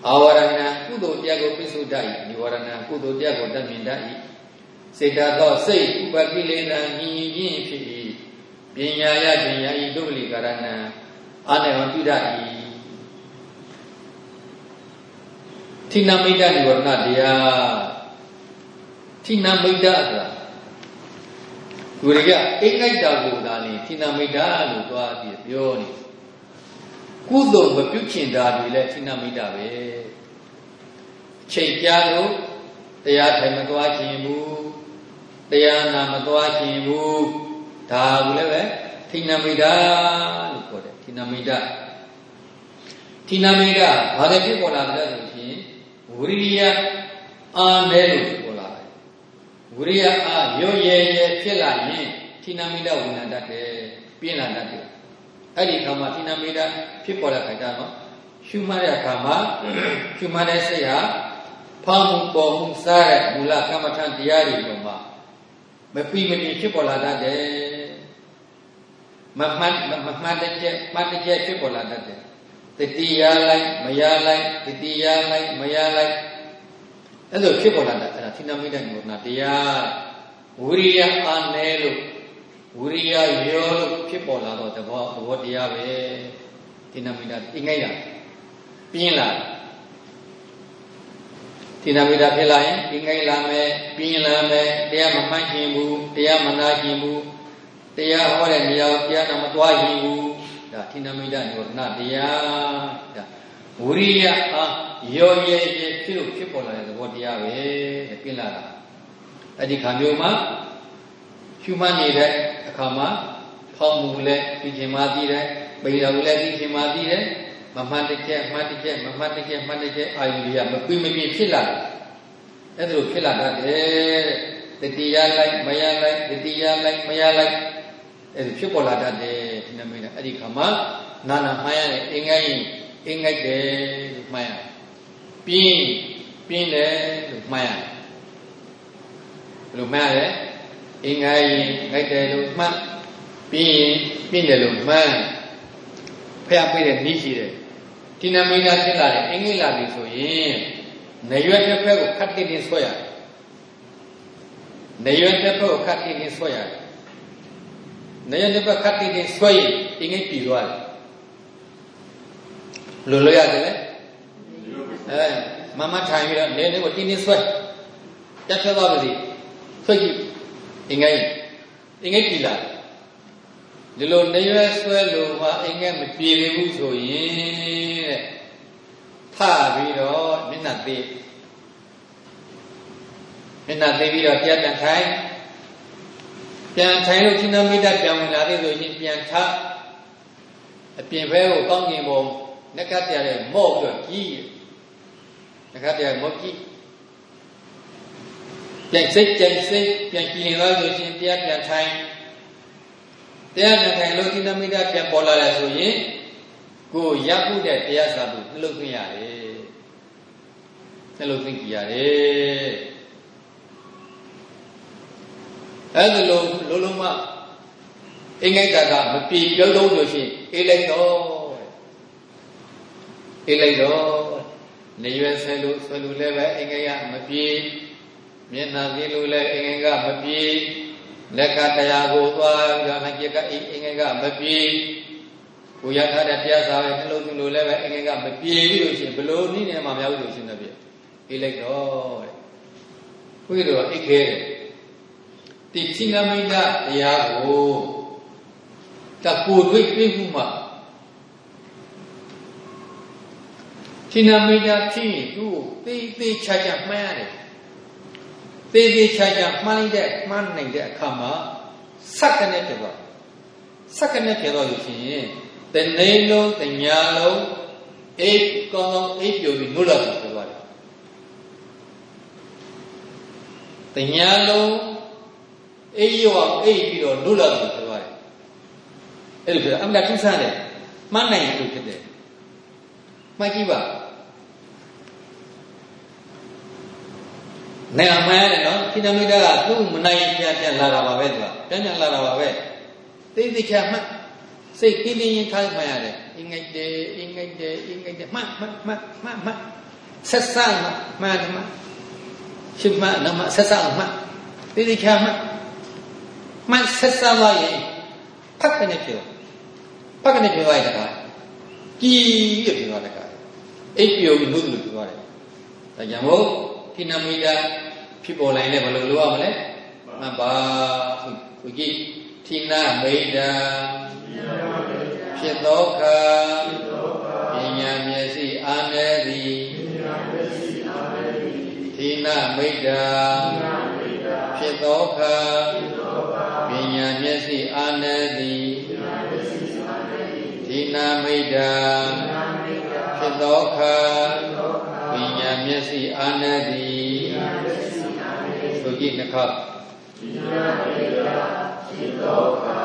အာဝရဏကုသိုလ်တရားကိုပိစုဒ္ဓဤនិဝရဏကုသိုလ်တရားကိုတတ်မြင်တတ်၏စေတသောစိတ်ဥပကိလေသာညီညီချင်းဖြစ်၏ပညာယပညာဤဒုပလိကာရဏံ အာနေဝပြုတတ်၏ထိနမိတ်တនិဝရဏတရားထိနမိတ်တဆိုတာကိုရကအင်္ဂိုက်တာကိုသာလေထိနမိတ်တလို့သွားပြီးပြောနေကုသိုလ်မပြုချင်တာတွေလည်းထိနမိတ်တပဲချိန်ကြလို့တရားထိုင်မသွားခြင်းဘူးတရားနာမသွားခြင်းဘူးဒါကိုလည်းပဲထိနမိတ်တာလို့ခေါ်တယ် ထိနမိတ်တာထိနမိတ်တာဘာလဲဖြစ်ပေါ်လာတယ်ဆိုရင်ဝိရိယအာနယ်လို့ဖြစ်ပေါ်လာတယ်ဝိရိယအာရော့ရဲရဲဖြစ်လာရင်ထိနမိတ်တာဝင်လာတတ်တယ်ပြင်းလာတတ်တယ်အဲ့ဒီခါမှာထိနမိတ်တာဖြစ်ပေါ်လာခိုင်တာနော်ရှုမှတ်တဲ့အခါမှာရှုမှတ်တဲ့စိတ်ဟာဖောင်းမှုပေါ်မှုစားတဲ့မူလကမ္မထတရားတွေပေါ်မှာမပီမပီဖြစ်ပေါ်လာတတ်တယ် မမှတ်မမှတ်တဲ့ကျက်မှတ်တဲ့ကျက်ဖြစ်ပေါ်လာတတ်တယ်တတိယလိုက်မရလိုက်တတိယလိုက်မရလိုက်အဲ့လိုဖြစ်ပေါ်လာတာအဲ့ဒါသီနမိတ်တဲ့ငုဏတရားဝိရိယအာနယ်လို့ဝိရိယရောလို့ဖြစ်ပေါ်လာတော့သဘောသဘောတရားပဲသီနမိတ်တာအင်္ဂိုက်တာပြင်းလာသီနမိတ်တာဖြစ်လာရင်အင်္ဂိုက်လာမယ်ပြင်းလာမယ်တရားမမှတ်ခြင်းဘူးတရားမနာခြင်းဘူး တရားဟောတဲ့နေရာတရားနာမသွားခြင်းဘူးဒါသီနမိတ်တာညောဏတရားဒါဝိရိယအားရောရဲရဲဖြစ်လို့ဖြစ်ပေါ်လာတဲ့သဘောတရားပဲတဲ့ပြင်းလာတာအဲ့ဒီခါမျိုးမှာရှုမှတ်နေတဲ့အခါမှာဖောင်းမှုလည်းသိချင်မှသိတယ်ပိန်တော်လည်းသိချင်မှသိတယ်မမှတ်တစ်ချက်မှတ်တစ်ချက်မမှတ်တစ်ချက်မှတ်တစ်ချက်အာယုတွေကမပြင်းမပြင်းဖြစ်လာတယ်အဲ့ဒါလိုဖြစ်လာတတ်တယ်တတိယလိုက်မရလိုက်တတိယလိုက်မရလိုက် အဲ့ဒါဖြစ်ပေါ်လာတတ်တယ်ဒီနမိတ်အဲ့ဒီခါမှာနာနာမှားရတဲ့အင်္ဂိုင်းအင်္ဂိုက်တယ်လို့မှားရပြင်းပြင်းတယ်လို့မှားရဘယ်လိုမှားရလဲအင်္ဂါရင်ငိုက်တယ်လို့မှတ်ပြီးရင်ပြင်းတယ်လို့မှန်းဖျားပြတဲ့နည်းရှိတယ်ဒီနမိတ်ကဖြစ်လာတယ်အင်္ဂိလာပြီဆိုရင်နေရွက်တစ်ဖက်ကိုခတ်တိတိဆွဲရတယ်နေရွယ်တစ်ဖက်ခတ်တင်းတင်းဆွဲရတယ် နေရွယ်တစ်ဖက်ခတ်တင်းတင်းဆွဲရင်အင်္ဂိတ်ပြည်သွားတယ်လိုလိုရတယ်လေအဲမမထိုင်ပြီးတော့နေနေကိုတင်းတင်းဆွဲတက်ဖြတ်သွားပါစီဆွဲကြည့်အင်္ဂိတ်အင်္ဂိတ်ပြည်လာဒီလိုနေရွယ်ဆွဲလို့မှအင်္ဂိတ်မပြေဘူးဆိုရင်တဲ့ထပြီးတော့မျက်နှာသေးမျက်နှာသေးပြီးတော့တရားပြန်ထိုင် ပြန်ထိုင်လို့ရှင်သမီးတပြန်ဝင်လာတဲ့ဆိုရင်ပြန်ထအပြင်ဘဲကိုကောင်းကျင်ပုံနက်ကပြတဲ့မော့ပြီးတော့ကြီးနက်ကပြမော့ကြီးပြန်စိတ်ကြိုက်စိတ်ပြန်ကြည်နေသွားဆိုရှင်တရားပြန်ထိုင်တရားပြန်ထိုင်လို့ရှင်သမီးတပြန်ပေါ်လာတယ်ဆိုရင်ကိုရပ်ဖို့တဲ့တရားစာဖို့နှလုံးသွင်းရတယ်နှလုံးသွင်းကြည့်ရတယ် အဲ့ဒါလုံးလုံးလုံးမအင်္ဂိတ်တာကမပြေပြုံးလို့လို့ရှိရင်အေးလိုက်တော့အေးလိုက်တော့နေရွယ်ဆဲလို့ဆွဲလို့လည်းပဲအင်္ဂိတ်ကမပြေမျက်နှာသေးလို့လည်းအင်္ဂိတ်ကမပြေလက်ကတရားကိုသွားပြီးတော့ငကြကအင်္ဂိတ်ကမပြေကိုရထားတဲ့တရားစာပဲနှလုံးသွင်းလို့လည်းပဲအင်္ဂိတ်ကမပြေဘူးလို့ရှိရင်ဘလို့နည်းနဲ့မှမရဘူးလို့ရှိနေပြီအေးလိုက်တော့တဲ့ဘုရားတော်အိတ်ခဲတယ် ဒီသင်္ကမိတ်တရားကိုတကိုတွေ့တွေ့မှုမှာသင်္ကမိတ်ဖြစ်ရင်သူ့ကိုသေသေးချာချာမှန်းရတယ်သေသေးချာချာမှန်းလိုက်တဲ့မှန်းနိုင်တဲ့အခါမှာစက္ကနဲ့ပြသွားစက္ကနဲ့ပြသွားလို့ရှိရင်တနေ့လုံးတညာလုံးအိပ်ကောင်းကောင်းအိပ်ပြိုပြီးနှုတ်တော့ပြသွားတယ်တညာလုံး အေးရောအိပ်ပြီးတော့နှုတ်တော့ပြသွားတယ်အဲ့လိုပြောအမှန်တူးဆန်းတယ်မှန်းနိုင်လို့ဖြစ်တယ်မှတ်ကြည့်ပါနိုင်အောင်မှန်းရတယ်နော်ခိတမိတာကသူ့မနိုင်ပြန်ပြန်လာတာပါပဲသူကပြန်ပြန်လာတာပါပဲသိသိချာမှတ်စိတ်ကင်းရင်ထားမှရတယ်အင်္ဂိတ်တယ်အင်္ဂိတ်တယ်အင်္ဂိတ်တယ်မှတ်မှတ်မှတ်မှတ်မှတ်ဆက်ဆံမှတ်မှတ်မှတ်ရှိမှတ်နမဆက်ဆံမှတ်သိသိချာမှတ် မှတ်ဆက်ဆံပါရင်ဖတ်ကနေပြောဖတ်ကနေပြောရတဲ့ကကြည်ရပြောတဲ့ကအိပ်ပျော်ပြီးနှုတ်လို့ပြောရတယ်ဒါကြောင့်မို့ခိနမိတာဖြစ်ပေါ်လာရင်လည်းဘယ်လိုလုပ်ရမလဲမှတ်ပါဆိုကြည့်ထိနာမိတာဖြစ်သောအခါပညာမျက်စိအာနေသည်ထိနာမိတာဖြစ်သောအ ခါပညာမျက်စိအာနေသည်ထိနာမိတာဖြစ်သောအခါပညာမျက်စိအာနေသည်ဆိုကြည့်နှစ်ခါပညာမိတာဖြစ်သောအခါ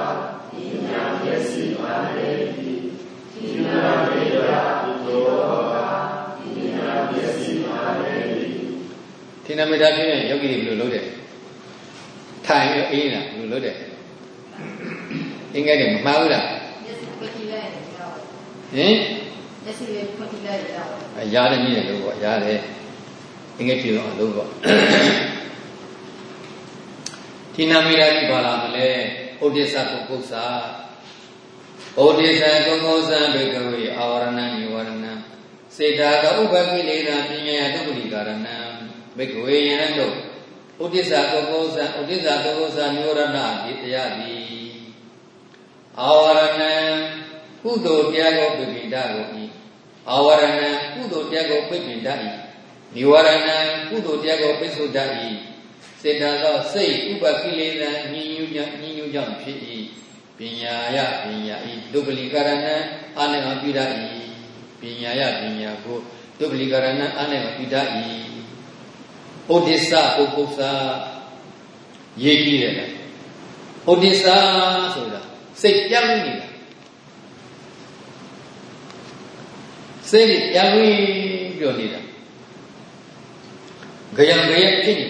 ပညာမျက်စိအာနေသည်ပညာမိတာဖြစ်သောအခါပညာမျက်စိအာနေသည်ထိနာမိတာဖြစ်ရင်ယောဂီတွေဘယ်လိုလုပ်တယ်ထိုင်ပြီးအေးနေတာဘယ်လိုလုပ်တယ် အင်္ဂါတွေမမှားဘူးလားမျက်စိဖွင့်ကြည့်လိုက်ဟင်မျက်စိလေးဖွင့်ကြည့်လိုက်ရရတယ်နည်းလို့ပေါ့ရတယ်အင်္ဂါပြေတော့အလုပ်ပေါ့ဒီနာမိရာကြီးပါလာမလဲဩဒိသကုကုသဩဒိသကုကုသဘေကဝေအာဝရဏနိဝရဏစေတာကဥပကိလေသာပညာယတုပ္ပိကာရဏဘေကဝေယံတို့ ဥဒိသကုကုသဥဒိသကုကုသနိဝရဏဒီတရားသည်အာဝရဏကုသိုလ်တရားကိုပိပိတကိုဤအာဝရဏကုသိုလ်တရားကိုပိပိတဤနိဝရဏကုသိုလ်တရားကိုပိစုတဤစေတသောစိတ်ဥပကိလေသာညဉ့်ညူးကြောင့်ညဉ့်ညူးကြောင့်ဖြစ်၏ပညာယပညာဤဒုပလိကရဏံအာနံပိဒဤပညာယပညာကိုဒုပလိကရဏံအာနံပိဒဤ ဩဒိစ္စပုဂ္ဂုသရေးကြည့်တယ်ဩဒိစ္စဆိုတာစိတ်ပြောင်းနေတာစိတ်ပြောင်းပြီးပြောနေတာကြံကြံဖြစ်နေ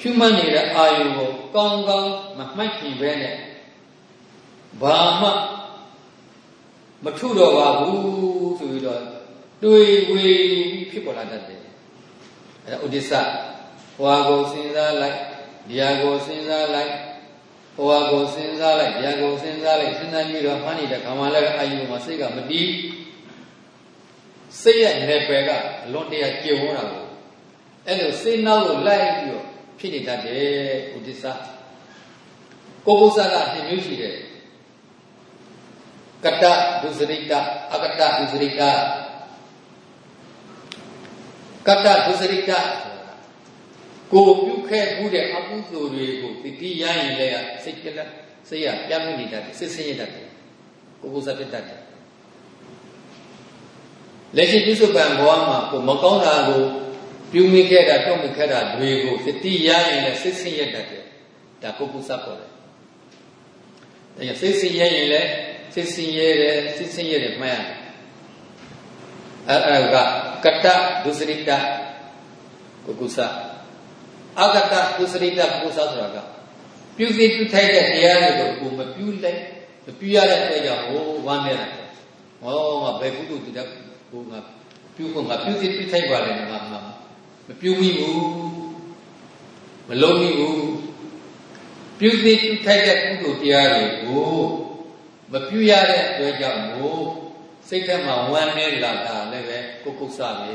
ရှုမှတ်နေတဲ့အာယုကိုကောင်းကောင်းမမှတ်ကြည့်ပဲနဲ့ဘာမှမထုတော့ပါဘူးဆိုပြီးတော့တွေးဝေဖြစ်ပေါ်လာတတ်တယ် အဲဒါဥဒိစ္စဟွာကိုစဉ်းစားလိုက်ဒီဟာကိုစဉ်းစားလိုက်ဟိုဟာကိုစဉ်းစားလိုက်ဒီဟာကိုစဉ်းစားလိုက်စဉ်းစားပြီးတော့မှန်းနေတဲ့ခါမှလည်းအာယုမှာစိတ်ကမတည်စိတ်ရဲ့နယ်ပယ်ကအလွန်တရာကျေဝန်းတာကိုအဲ့လိုစိတ်နောက်ကိုလိုက်ပြီးတော့ဖြစ်နေတတ်တယ်ဥဒိစ္စကိုကုသကအဖြစ်မျိုးရှိတယ်ကတ္တဒုစရိတအကတ္တဒုစရိတ ကတ္တဒုစရိတကိုပြုခဲ့မှုတဲ့အကုသိုလ်တွေကိုတတိယရင်လည်းစိတ်ကလေးစိတ်ရပြတ်နေတတ်တယ်စစ်စင်းရတတ်တယ်ကိုကုသဖြစ်တတ်တယ်လက်ရှိပြစ္ဆုတ်ပံဘဝမှာကိုမကောင်းတာကိုပြုမိခဲ့တာတုံ့မိခဲ့တာတွေကိုတတိယရင်လည်းစစ်စင်းရတတ်တယ်ဒါကိုကုသပေါ်တယ်ဒါကြောင့်စစ်စင်းရရင်လည်းစစ်စင်းရဲတယ်စစ်စင်းရဲတယ်မှတ်ရတယ် အဲ့ဒါကကတ္တဒုစရိတကုကုသအကတ္တဒုစရိတကုကုသဆိုတာကပြုစီပြုထိုက်တဲ့တရားတွေကိုကိုမပြုလိုက်မပြုရတဲ့အတွက်ကြောင့်ဟိုဝမ်းနေတာဟောငါဘယ်ကုသိုလ်တူတဲ့ဟိုငါပြုဖို့ငါပြုစီပြုထိုက်ပါလေငါငါမပြုမိဘူးမလုံးမိဘူးပြုစီပြုထိုက်တဲ့ကုသိုလ်တရားတွေကိုမပြုရတဲ့အတွက်ကြောင့်မို့ စိတ်ထဲမှာဝမ်းနေလာတာလည်းပဲကိုကုသပဲ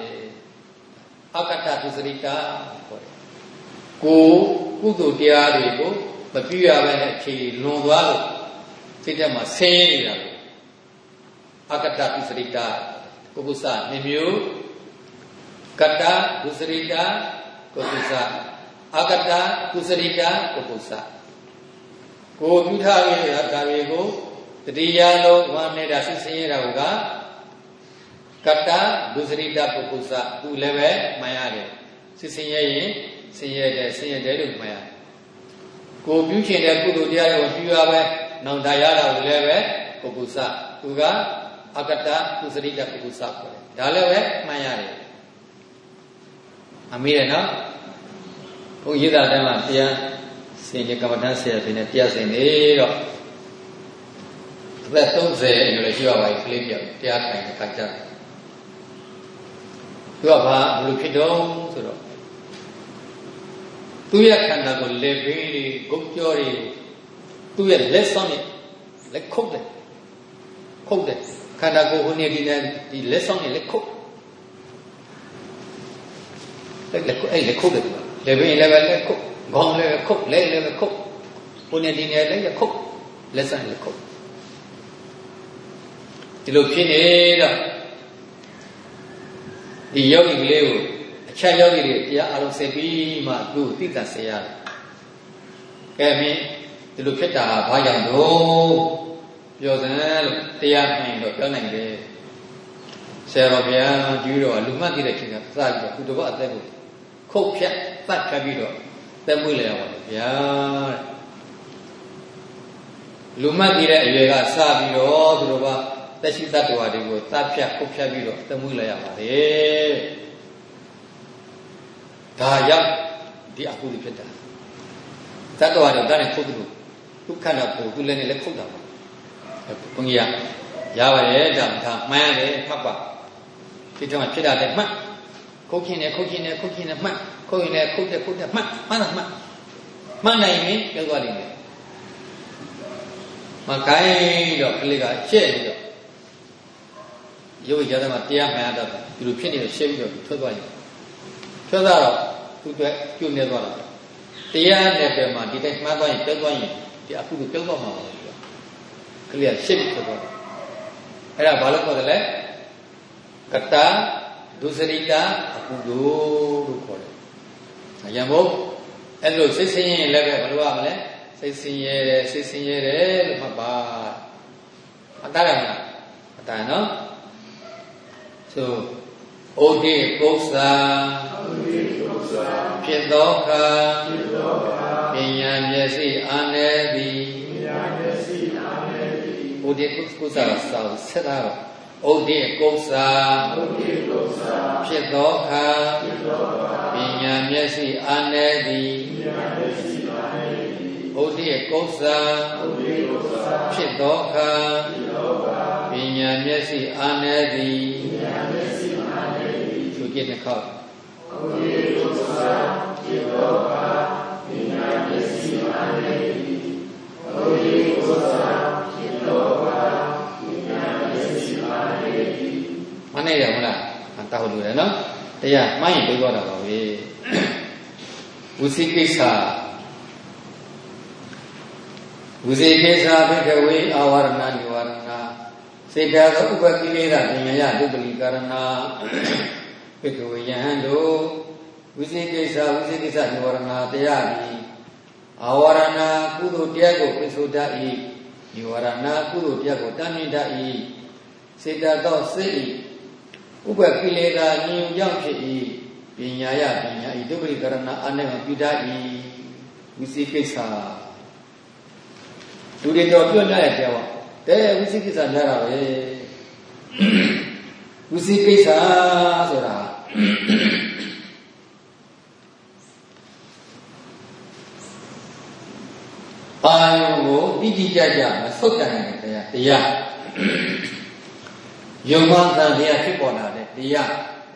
အကတ္တသုစရိတာခေါ်တယ်ကိုကုသိုလ်တရားတွေကိုမပြုရဘဲနဲ့ဖြေလွန်သွားလို့စိတ်ထဲမှာဆင်းရဲနေတာလို့အကတ္တသုစရိတာကိုကုသနှမျိုးကတ္တသုစရိတာကိုကုသအကတ္တသုစရိတာကိုကုသကိုပြုထားရတဲ့ဒါတွေကို တတိယလုံးဝမ်းနေတာစစ်စင်းရတာကကတ္တဒုစရိတပုဂ္ဂုစသူလည်းပဲမှန်ရတယ်စစ်စင်းရရင်စင်းရတယ်စင်းရတယ်လို့မှန်ရတယ်ကိုပြုချင်တဲ့ကုသိုလ်တရားတွေကိုပြုရပဲနောင်တရတာကိုလည်းပဲပုဂ္ဂုစသူကအကတ္တဒုစရိတပုဂ္ဂုစခေါ်တယ်ဒါလည်းပဲမှန်ရတယ်အမေးရနော်ဘုန်းကြီးသားတန်းမှာတရားစင်ကြကမ္မဋ္ဌာန်းဆရာပြင်နဲ့တရားစင်နေတော့ သက်30အရွယ်ရှိပါပါကလေးပြောက်တရားထိုင်တဲ့ခါကျတော့သူကဘာဘလို့ဖြစ်တော့ဆိုတော့သူရဲ့ခန္ဓာကိုလက်ဘေးတွေဂုတ်ကြောတွေသူ့ရဲ့လက်ဆောင်နဲ့လက်ခုတ်တယ်ခုတ်တယ်ခန္ဓာကိုယ်ဟိုနေဒီနဲ့ဒီလက်ဆောင်နဲ့လက်ခုတ်လက်လက်ခုတ်အဲ့လက်ခုတ်တယ်လက်ဘေးလည်းပဲလက်ခုတ်ခေါင်းလည်းခုတ်လက်လည်းခုတ်ဟိုနေဒီနဲ့လည်းခုတ်လက်ဆောင်လည်းခုတ် ဒီလိုဖြစ်နေတော့ဒီယောဂီကလေးကိုအချက်ယောဂီတွေတရားအလုံးစင်ပြီးမှသူ့သိတတ်စေရတယ်။ကဲမင်းဒီလိုဖြစ်တာဘာကြောင့်လို့ပြောစမ်းလို့တရားနိုင်တော့ပြောနိုင်တယ်။ဆရာတော်ဗျာကျူးတော်လူမှတ်သိတဲ့ချိန်ကစပြီးတော့ကုတဘအသက်ကိုခုတ်ဖြတ်တတ်ခတ်ပြီးတော့သက်မွေးလေရပါတယ်ဗျာလူမှတ်သိတဲ့အရွယ်ကစပြီးတော့သူတို့က သက်ရှိတ attva တွေကိုသတ်ဖြတ်ခုတ်ဖြတ်ပြီးတော့သမွေးလိုက်ရပါတယ်ဒါရောက်ဒီအကုသိုလ်ဖြစ်တာတ attva တွေတန်းခုတ်တယ်ဒုက္ခနာပုံသူလည်းနဲ့လည်းခုတ်တာပါဘုန်းကြီးကရပါတယ်ဒါမှထားမှန်ရတယ်ဖတ်ပါဒီတော့ဖြစ်တာတဲ့မှတ်ခုတ်ခင်နဲ့ခုတ်ခင်နဲ့ခုတ်ခင်နဲ့မှတ်ခုတ်ရင်လည်းခုတ်တယ်ခုတ်တယ်မှတ်မှန်တာမှတ်မှန်နိုင်ရင်ပြောသွားလိမ့်မယ်မကိုင်းတော့ကလေးကကျက်ပြီးတော့ ရုပ်ရတဲ့မှာတရားမှန်ရတော့ဒီလိုဖြစ်နေတော့ရှင်းပြီးတော့ထွက်သွားရင်ထွက်သွားတော့သူ့အတွက်ကျုပ်နေသွားတာတရားနဲ့ပဲမှာဒီတိုင်းမှားသွားရင်ပြောသွားရင်ဒီအခုလိုပြောသွားမှာပါဗျာကလေးကရှင်းပြီးထွက်သွားတယ်အဲ့ဒါဘာလို့ခေါ်တယ်လဲကတဒုစရိတာအကုသိုလ်လို့ခေါ်တယ်အရင်ဘုအဲ့လိုစိတ်ဆင်းရဲလည်းပဲဘယ်လိုရမလဲစိတ်ဆင်းရဲတယ်စိတ်ဆင်းရဲတယ်လို့မှတ်ပါအတတ်ရမလားအတတ်နော် ဆိုဩတိပု္ပ္ပာဖြစ်သောအခါပညာမျက်စိအာနေသည်ဩတိပု္ပ္ပာသာဆက်တာဩတိကု္ပ္ပာဖြစ်သောအခါပညာမျက်စိအာနေသည်ဩတိကု္ပ္ပာဖြစ်သော အခါပညာမျက်စိအာနေသည်ကျစ်တစ်ခေါက်။ဘုရားဒုက္ခจิตတော်ပါပညာမျက်စိအားနေသည်ဘုရားကိုယ်စာဖြစ်တော်ပါပညာမျက်စိအားနေသည်မနေရမလားတောက်လို့ရနော်တရားမှရင်ပြေးသွားတာပါပဲဝုစီကိစ္စဝုစီကိစ္စဘိကဝေအာဝရဏနိဝရဏ စေတသောဥပကိလေသာပညာယဒုပလိကာရဏဘိကဝေယဟန်တို့ဝိသေကိစ္စဝိသေကိစ္စနိဝရဏတရားသည်အာဝရဏကုသိုလ်တရားကိုပိစုတတ်၏နိဝရဏကုသိုလ်တရားကိုတန်မြင့်တတ်၏စေတသောစိတ်ဥပကိလေသာဉာဏ်ကြောင့်ဖြစ်၏ပညာယပညာဤဒုပရိကရဏအနည်းပြုတတ်၏ဝိသေကိစ္စလူတွေတော့ပြောကြရကြပါ တဲ့ဝိသေကိစ္စများတာပဲဝိသေကိစ္စဆိုတာအာယုံကိုတိတိကျကျမဆုတ်တန်တဲ့တရားတရားယုံမှန်တဲ့တရားဖြစ်ပေါ်လာတဲ့တရား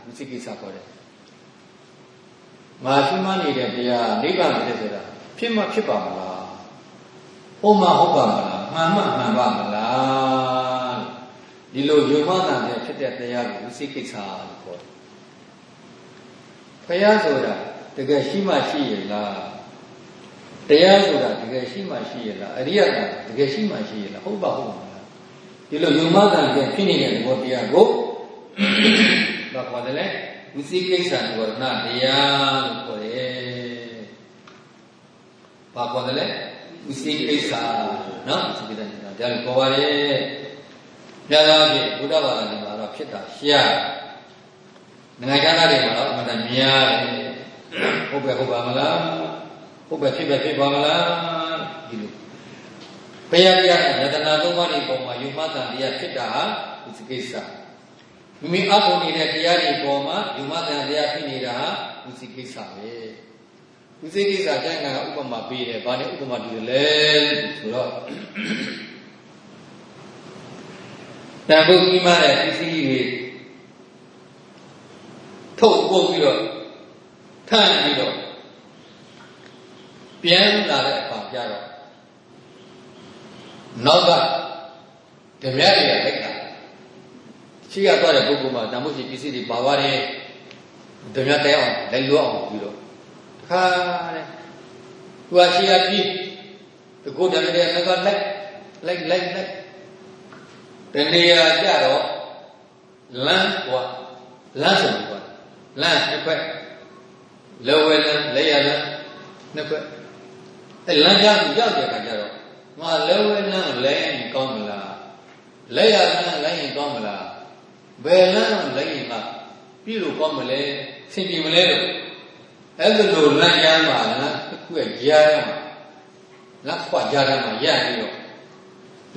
ဝိသိကိစ္စခေါ်တယ်။မာရှိမနေတဲ့တရားနိဗ္ဗာန်တည်းဆိုတာဖြစ်မှဖြစ်ပါမလား။ဟုတ်မှဟုတ်ပါမလား။မှန်မှမှန်ပါမလား။ ဒီလိုယုံမှန်တဲ့ဖြစ်တဲ့တရားကိုဝိသိကိစ္စလို့ခေါ်တယ်။ဘုရားဆိုတာတကယ်ရှိမှရှိရလား။တရားဆိုတာတကယ်ရှိမှရှိရလားအရိယကတကယ်ရှိမှရှိရလားဟုတ်ပါဟုတ်ပါလားဒီလိုယုံမကံကဖြစ်နေတဲ့သဘောတရားကိုဘာခေါ်တယ်လဲဝိသိကိစ္စဝရဏတရားလို့ခေါ်တယ်ဘာခေါ်တယ်လဲဝိသိကိစ္စနော်ဝိသိကိစ္စ တရားလို့ခေါ်ပါတယ်ညသာဖြင့်ဘုရားဘာသာတွေမှာတော့ဖြစ်တာရှားနိုင်ငံခြားသားတွေမှာတော့အမှန်တမ်းများတယ်ဟုတ်ပဲဟုတ်ပါမလားဟုတ်ပဲဖြစ်ပဲဖြစ်ပါမလားဒီလိုဘုရားတရားယတနာသုံးပါးဒီပုံမှာယူမတန်တရားဖြစ်တာဟာဒီကိစ္စမိမိအထုံနေတဲ့တရားတွေပေါ်မှာယူမတန်တရားဖြစ်နေတာဟာဒီကိစ္စပဲဒီကိစ္စကျန်ကဥပမာပေးတယ်ဘာနဲ့ဥပမာတူလဲဆိုတော့ တန်ဖို့ကြီးမားတဲ့ပစ္စည်းတွေထုတ်ပို့ပြီးတော့ထမ်းပြီးတော့ပြန်လာတဲ့အခါကျတော့နောက်ကဓမြတွေကလိုက်တာရှိရသွားတဲ့ပုဂ္ဂိုလ်မှာတမို့ရှိပစ္စည်းတွေပါသွားတယ်ဓမြတဲအောင်လိုက်လို့အောင်ပြီးတော့တခါတဲ့သူကရှိရပြီးတကုတ်ဓမြတဲ့နောက်ကလိုက်လိုက်လိုက်လိုက် တနေရာကြတော့လမ်းကွာလမ်းဆိုကွာလမ်းတစ်ခွက်လောဝဲလမ်းလက်ရလမ်းနှစ်ခွက်အဲလမ်းကြားကိုရောက်တဲ့အခါကျတော့ငါလဲဝဲလမ်းလဲရင်ကောင်းမလားလဲရလမ်းလဲရင်ကောင်းမလားဘယ်လမ်းလဲရင်ကပြီလို့ကောင်းမလဲဆင်ပြေမလဲလို့အဲ့လိုလမ်းကြားမှာလားအခုကကြားရမှာလက်ခွကြားရမှာရပြီးတော့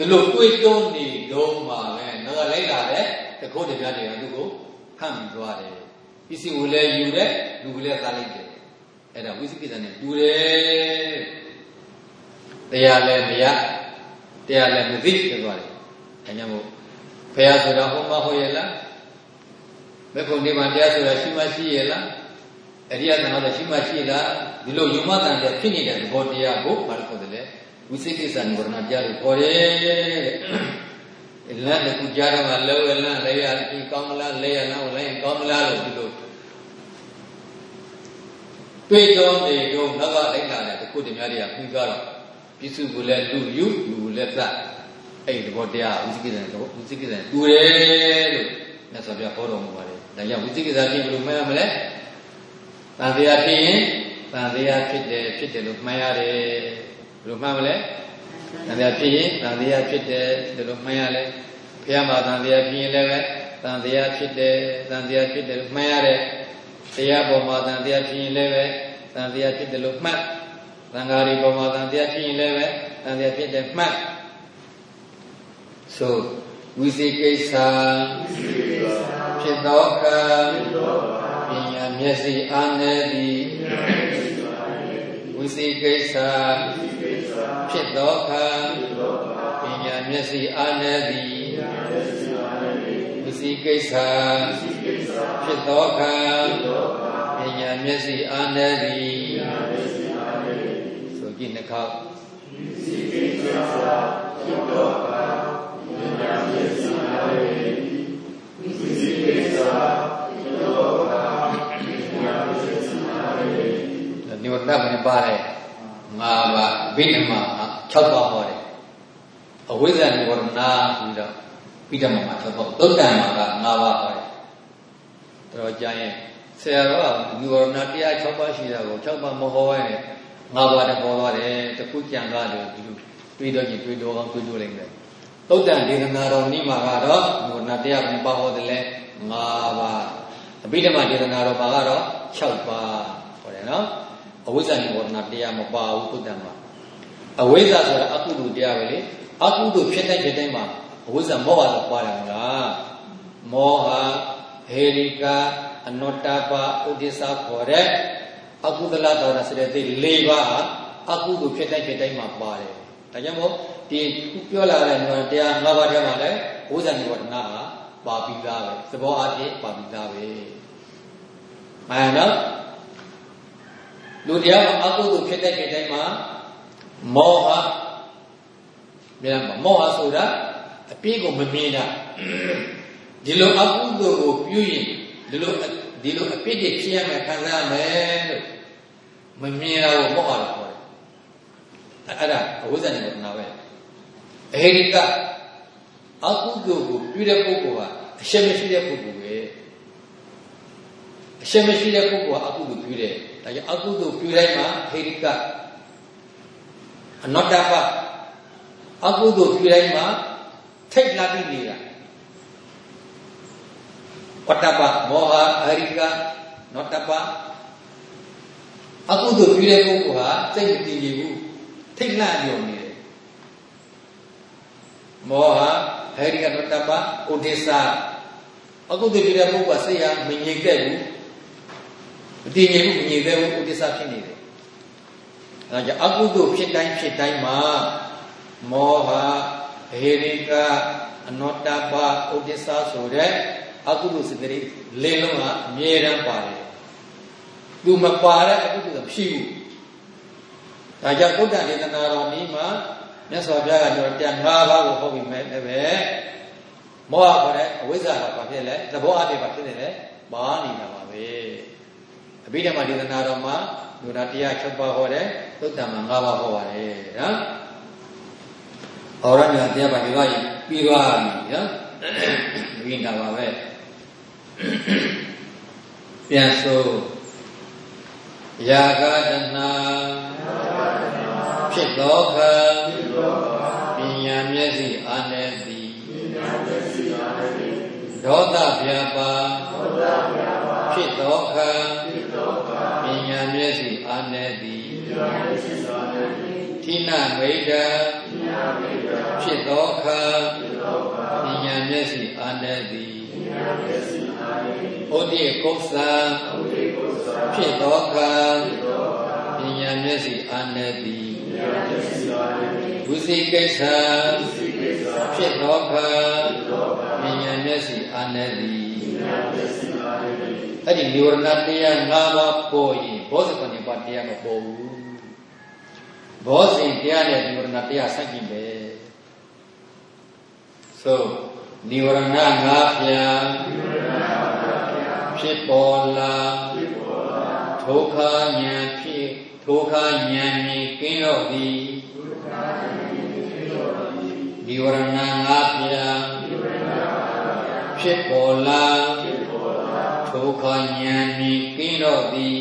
ဒီလိုတွေးတုံးနေတော့မှလည်းငါကလိုက်လာတဲ့တကုတ်တပြားတွေကသူ့ကိုဖမ်းပြီးသွားတယ်ပစ္စည်းကိုလည်းယူတယ်လူကိုလည်းသားလိုက်တယ်အဲ့ဒါဝိသိကိစ္စနဲ့တူတယ်တရားလည်းမရတရားလည်းမသိဖြစ်သွားတယ်။အဲကြောင့်မို့ဘုရားဆိုတာဟုတ်မဟုတ်ရဲ့လား။မေဖို့နေမှာတရားဆိုတာရှိမှရှိရဲ့လား။အရိယသမားရှိမှရှိလား။ဒီလိုယုံမတန်တဲ့ဖြစ်နေတဲ့ဘောတရားကိုဘာလို့ခေါ်တယ်လဲ။ ဝိသိကိစ္စနိဗ္ဗာန်တရားလို့ခေါ်တယ်တဲ့။လမ်းတစ်ခုကြားတော့မှလောဝလမ်းလဲရဒီကောင်းမလားလဲရလားလဲရင်ကောင်းမလားလို့ဒီလိုတွေးတော့နေတော့နောက်ကလိုက်လာတဲ့တခုတည်းများတွေကပြီးသွားတော့ပစ္စုကိုလည်းလူယူလူလည်းသတ်အဲ့ဒီဘောတရားဝိသိကိစ္စတော့ဝိသိကိစ္စတူတယ်လို့မြတ်စွာဘုရားဟောတော်မူပါတယ်ဒါကြောင့်ဝိသိကိစ္စဖြစ်ဘယ်လိုမှတ်ရမလဲတန်တရားဖြစ်ရင်တန်တရားဖြစ်တယ်ဖြစ်တယ်လို့မှတ်ရတယ် ဘယ်လိုမှတ်မလဲတန်တရားဖြစ်ရင်တန်တရားဖြစ်တယ်ဒီလိုမှတ်ရလဲဘုရားမှာတန်တရားဖြစ်ရင်လည်းပဲတန်တရားဖြစ်တယ်တန်တရားဖြစ်တယ်လို့မှတ်ရတယ်တရားပေါ်မှာတန်တရားဖြစ်ရင်လည်းပဲတန်တရားဖြစ်တယ်လို့မှတ်သံဃာတွေပေါ်မှာတန်တရားဖြစ်ရင်လည်းပဲတန်တရားဖြစ်တယ်မှတ်ဆိုဝိသိကိစ္စဖြစ်သောအခါပညာမျက်စိအာနေသည် ဝိသိကိစ္စဖြစ်သောအခါပညာမျက်စိအာနေသည်ဝိသိကိစ္စဖြစ်သောအခါပညာမျက်စိအာနေသည်နှစ်ခေါက်စိကိစ္စဖြစ်တော့ပါဉာ ပါတယ်ငါးပါးအဘိဓမ္မာ6ပါးဟောတယ်အဝိဇ္ဇာနိဝရဏပြီးတော့ဘိဓမ္မာမှာ6ပါးသုတ္တန်မှာက5ပါးဟောတယ်တော်ကြရင်ဆရာတော်ကနိဝရဏတရား6ပါးရှိတာကို6ပါးမဟောရဲ5ပါးတပေါ်သွားတယ်တခုကြံသွားတယ်ဒီလိုတွေးတော့ကြည့်တွေးတော့ကောင်းတွေးလို့လိုက်တယ်သုတ္တန်ဒေသနာတော်နိမှာကတော့နိဝရဏတရားဘယ်ပါဟောတယ်လဲ5ပါးအဘိဓမ္မာဒေသနာတော်ပါကတော့6ပါးဟောတယ်နော် အဝိဇ္ဇာနိဝရဏတရားမပါဘူးသုတ္တန်မှာအဝိဇ္ဇာဆိုတာအကုသိုလ်တရားပဲလေအကုသိုလ်ဖြစ်တဲ့ဖြစ်တဲ့မှာအဝိဇ္ဇာမောဟလို့ပါတယ်မလားမောဟဟေရိကအနောတပဥဒိစ္စခေါ်တဲ့အကုသလတော်ရစတဲ့သိ၄ပါးဟာအကုသိုလ်ဖြစ်တဲ့ဖြစ်တဲ့မှာပါတယ်ဒါကြောင့်မို့ဒီပြောလာတဲ့ဉာဏ်တရား၅ပါးထဲမှာလည်းဝိဇ္ဇာနိဝရဏဟာပါပြီးသားပဲသဘောအချင်းပါပြီးသားပဲမှန်နော် လူတရားအကုသိုလ်ဖြစ်တဲ့ဖြစ်တဲ့မှာမောဟမြန်မောဟဆိုတာအပြည့်ကိုမမြင်တာဒီလိုအကုသိုလ်ကိုပြုရင်ဒီလိုဒီလိုအပြည့်တွေဖြစ်ရမယ်ခံစားမယ်လို့မမြင်တာကိုမောဟလို့ခေါ်တယ်အဲ့ဒါအဝိဇ္ဇာနဲ့နာပဲအဟိရိကအကုသိုလ်ကိုပြုတဲ့ပုဂ္ဂိုလ်ဟာအရှက်မရှိတဲ့ပုဂ္ဂိုလ်ပဲအရှက်မရှိတဲ့ပုဂ္ဂိုလ်ဟာအကုသိုလ်ပြုတယ် ဒါကြောင့်အကုသိုလ်ပြုတိုင်းမှာဟိရိကအနောတ္တပအကုသိုလ်ပြုတိုင်းမှာထိတ်လာပြီးနေတာပတ္တပမောဟအရိကနောတ္တပအကုသိုလ်ပြုတဲ့ပုဂ္ဂိုလ်ဟာစိတ်မတည်ကြဘူးထိတ်လန့်နေုံနေတယ်မောဟဟရိကနောတ္တပဥဒိစ္စအကုသိုလ်ပြုတဲ့ပုဂ္ဂိုလ်ကစိတ်ဟာမငြိမ်သက်ဘူး မတည်ငြိမ်ဘူးမငြိမ်သက်ဘူးဥဒိစ္စဖြစ်နေတယ်အဲဒါကြောင့်အကုသိုလ်ဖြစ်တိုင်းဖြစ်တိုင်းမှာမောဟဟေရိကအနောတ္တပဥဒိစ္စဆိုတဲ့အကုသိုလ်စကရိလေးလုံးကအမြဲတမ်းပါတယ်သူမပါတဲ့အကုသိုလ်မရှိဘူးဒါကြောင့်သုတ္တဒေသနာတော်นี้မှာမြတ်စွာဘုရားကတော့တရား၅ပါးကိုဟောပြီးမဲ့လည်းပဲမောဟခေါ်တဲ့အဝိဇ္ဇာကဘာဖြစ်လဲသဘောအပြည့်ဘာဖြစ်နေလဲပါနေတာပါပဲ အဘိဓမ္မာဒေသနာတော်မှာလူနာတရား6ပါးဟောတယ်သုတ္တမှာ5ပါးဟောပါတယ်နော်ဟောရမြတ်တရားပါဒီကပြီးသွားပြီနော်ဒီနာပါပဲပြန်ဆိုယာကတနာဖြစ်သောခာပညာမျက်စိအာနေသည်ဒေါသဗျာပါဖြစ်သောခာပညာ မျက်စိအာနေသည်ထိနမိတ်တဖြစ်သောခာပညာမျက်စိအာနေသည်ဩတိကုသံဖြစ်သောခာပညာမျက်စိအာနေသည်ဝုစိကိစ္စဖြစ်သောခာပညာမျက်စိအာနေသည် အဲ့ဒီနိဝရဏတရား၅ပါးပေါ်ရင်ဘောဇကနေပါတရားမပေါ်ဘူးဘောဇင်တရားနဲ့နိဝရဏတရားဆက်ကြည့်ပဲဆိုနိဝရဏ၅ဖြာဖြစ်ပေါ်လာဒုက္ခဉာဏ်ဖြစ်ဒုက္ခဉာဏ်မြင်ကင်းတော့သည်နိဝရဏ၅ဖြာဖြစ်ပေါ်လာ ဒုက္ခဉာဏ်မြင်ကင်းတော့သည်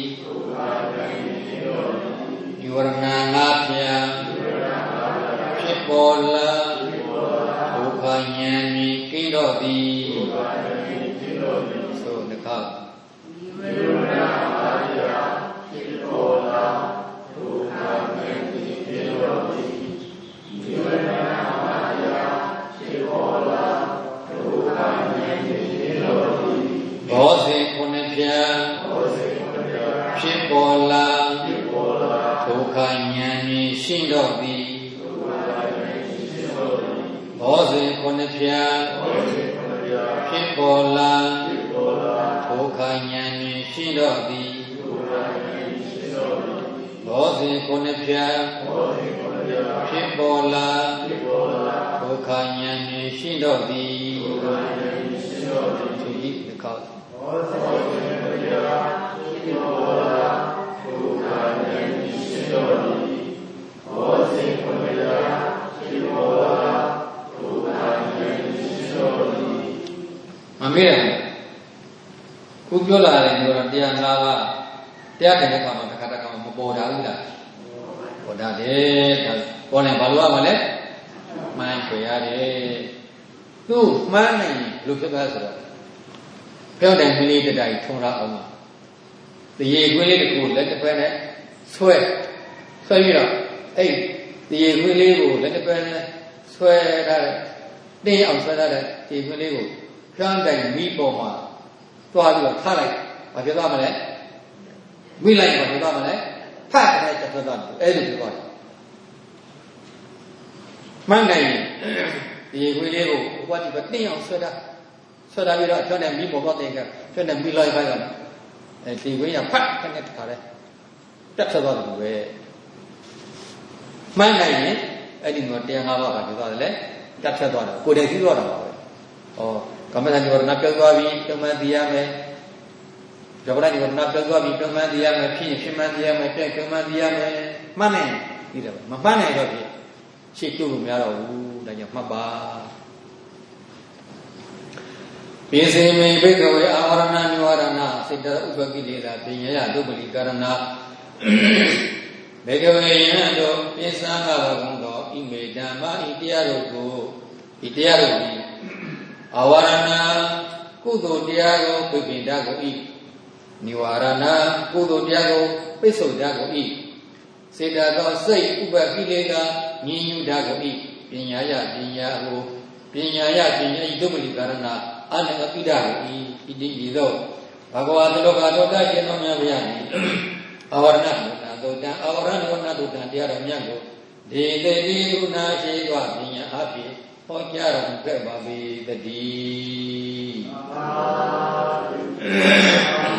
နိဝရဏ၅ဖြာဖြစ်ပေါ်လာခဉာဏ်မြင်ကင်းတော့သည်သို့ မမေ့ရခုပြောလာတယ်ပြောတော့တရား၅ပါးတရားတယ်တဲ့ကမှာတစ်ခါတစ်ခါမပေါ်တာဘူးလားပေါ်တာတယ်ဒါပေါ်နေဘာလို့ရမှာလဲမှန်းကြရတယ်သူ့မှန်းနိုင်လို့ဖြစ်သွားဆိုတော့ပြောတယ်မလေးတတိုင်ထုံရအောင်ပါတရေခွေးလေးတစ်ခုလက်တစ်ဖက်နဲ့ဆွဲဆွဲပြီးတော့အဲ့တရေခွေးလေးကိုလက်တစ်ဖက်နဲ့ဆွဲထားတဲ့တင်းအောင်ဆွဲထားတဲ့တရေခွေးလေးကို ဖြန်းတိုင်မိပေါ်မှာသွားပြီးတော့ထားလိုက်ဘာဖြစ်သွားမလဲမိလိုက်ဘာဖြစ်သွားမလဲဖတ်တဲ့ချက်သွားတယ်အဲ့လိုဖြစ်သွားတယ်မှန်တယ်ဒီခွေးလေးကိုဘွားကြည့်ပဲတင်းအောင်ဆွဲတာဆွဲတာပြီးတော့ဖြန်းတိုင်မိပေါ်တော့တဲ့ကဖြန်းတိုင်မိလိုက်ပါတော့အဲဒီခွေးကဖတ်တဲ့တခါလဲတက်ဆက်သွားတယ်ပဲမှန်နိုင်ရင်အဲ့ဒီတော့တရား၅ပါးဘာဖြစ်သွားတယ်လဲတက်ဆက်သွားတယ်ကိုယ်တည်းကြီးသွားတာပါပဲဩ ကမ္မဋ္ဌာန်းဒီဝရဏပြောသွားပြီပြုံးမှန်သိရမယ်ဇဂရဒီဝရဏပြောသွားပြီပြုံးမှန်သိရမယ်ဖြစ်ရင်ဖြစ်မှန်သိရမယ်ပြည့်ပြုံးမှန်သိရမယ်မှတ်နိုင်ပြီးတယ်မမှတ်နိုင်တော့ဖြစ်ရှေ့ကျုပ်လို့မရတော့ဘူးဒါကြောင့်မှတ်ပါပိစေမေဘိကဝေအာဝရဏနိဝရဏစိတ္တဥပကိလေသာပညာယဒုပလိကာရဏဘေကဝေယံတို့ပိသံဃဘဂံတော်ဣမေဓမ္မဣတရားတို့ကိုဤတရားတို့သည် အဝရဏကုသိုလ်တရားကိုပိပိတကိုဤနိဝရဏကုသိုလ်တရားကိုပိစုံတကိုဤစေတသောစိတ်ဥပကိလေသာညင်ညူတကိုဤပညာယပညာကိုပညာယပညာဤဒုပလိကာရဏအနကပိဒကိုဤဣတိဤသောဘဂဝါသလောကသောတရှင်တော်များဗျာအဝရဏဝဏသုတ္တအဝရဏဝဏသုတ္တတရားတော်မြတ်ကိုဒေတိတိကုဏရှိသောပညာအဖြစ် ဟောကြားတော်မူခဲ့ပါ၏တည်း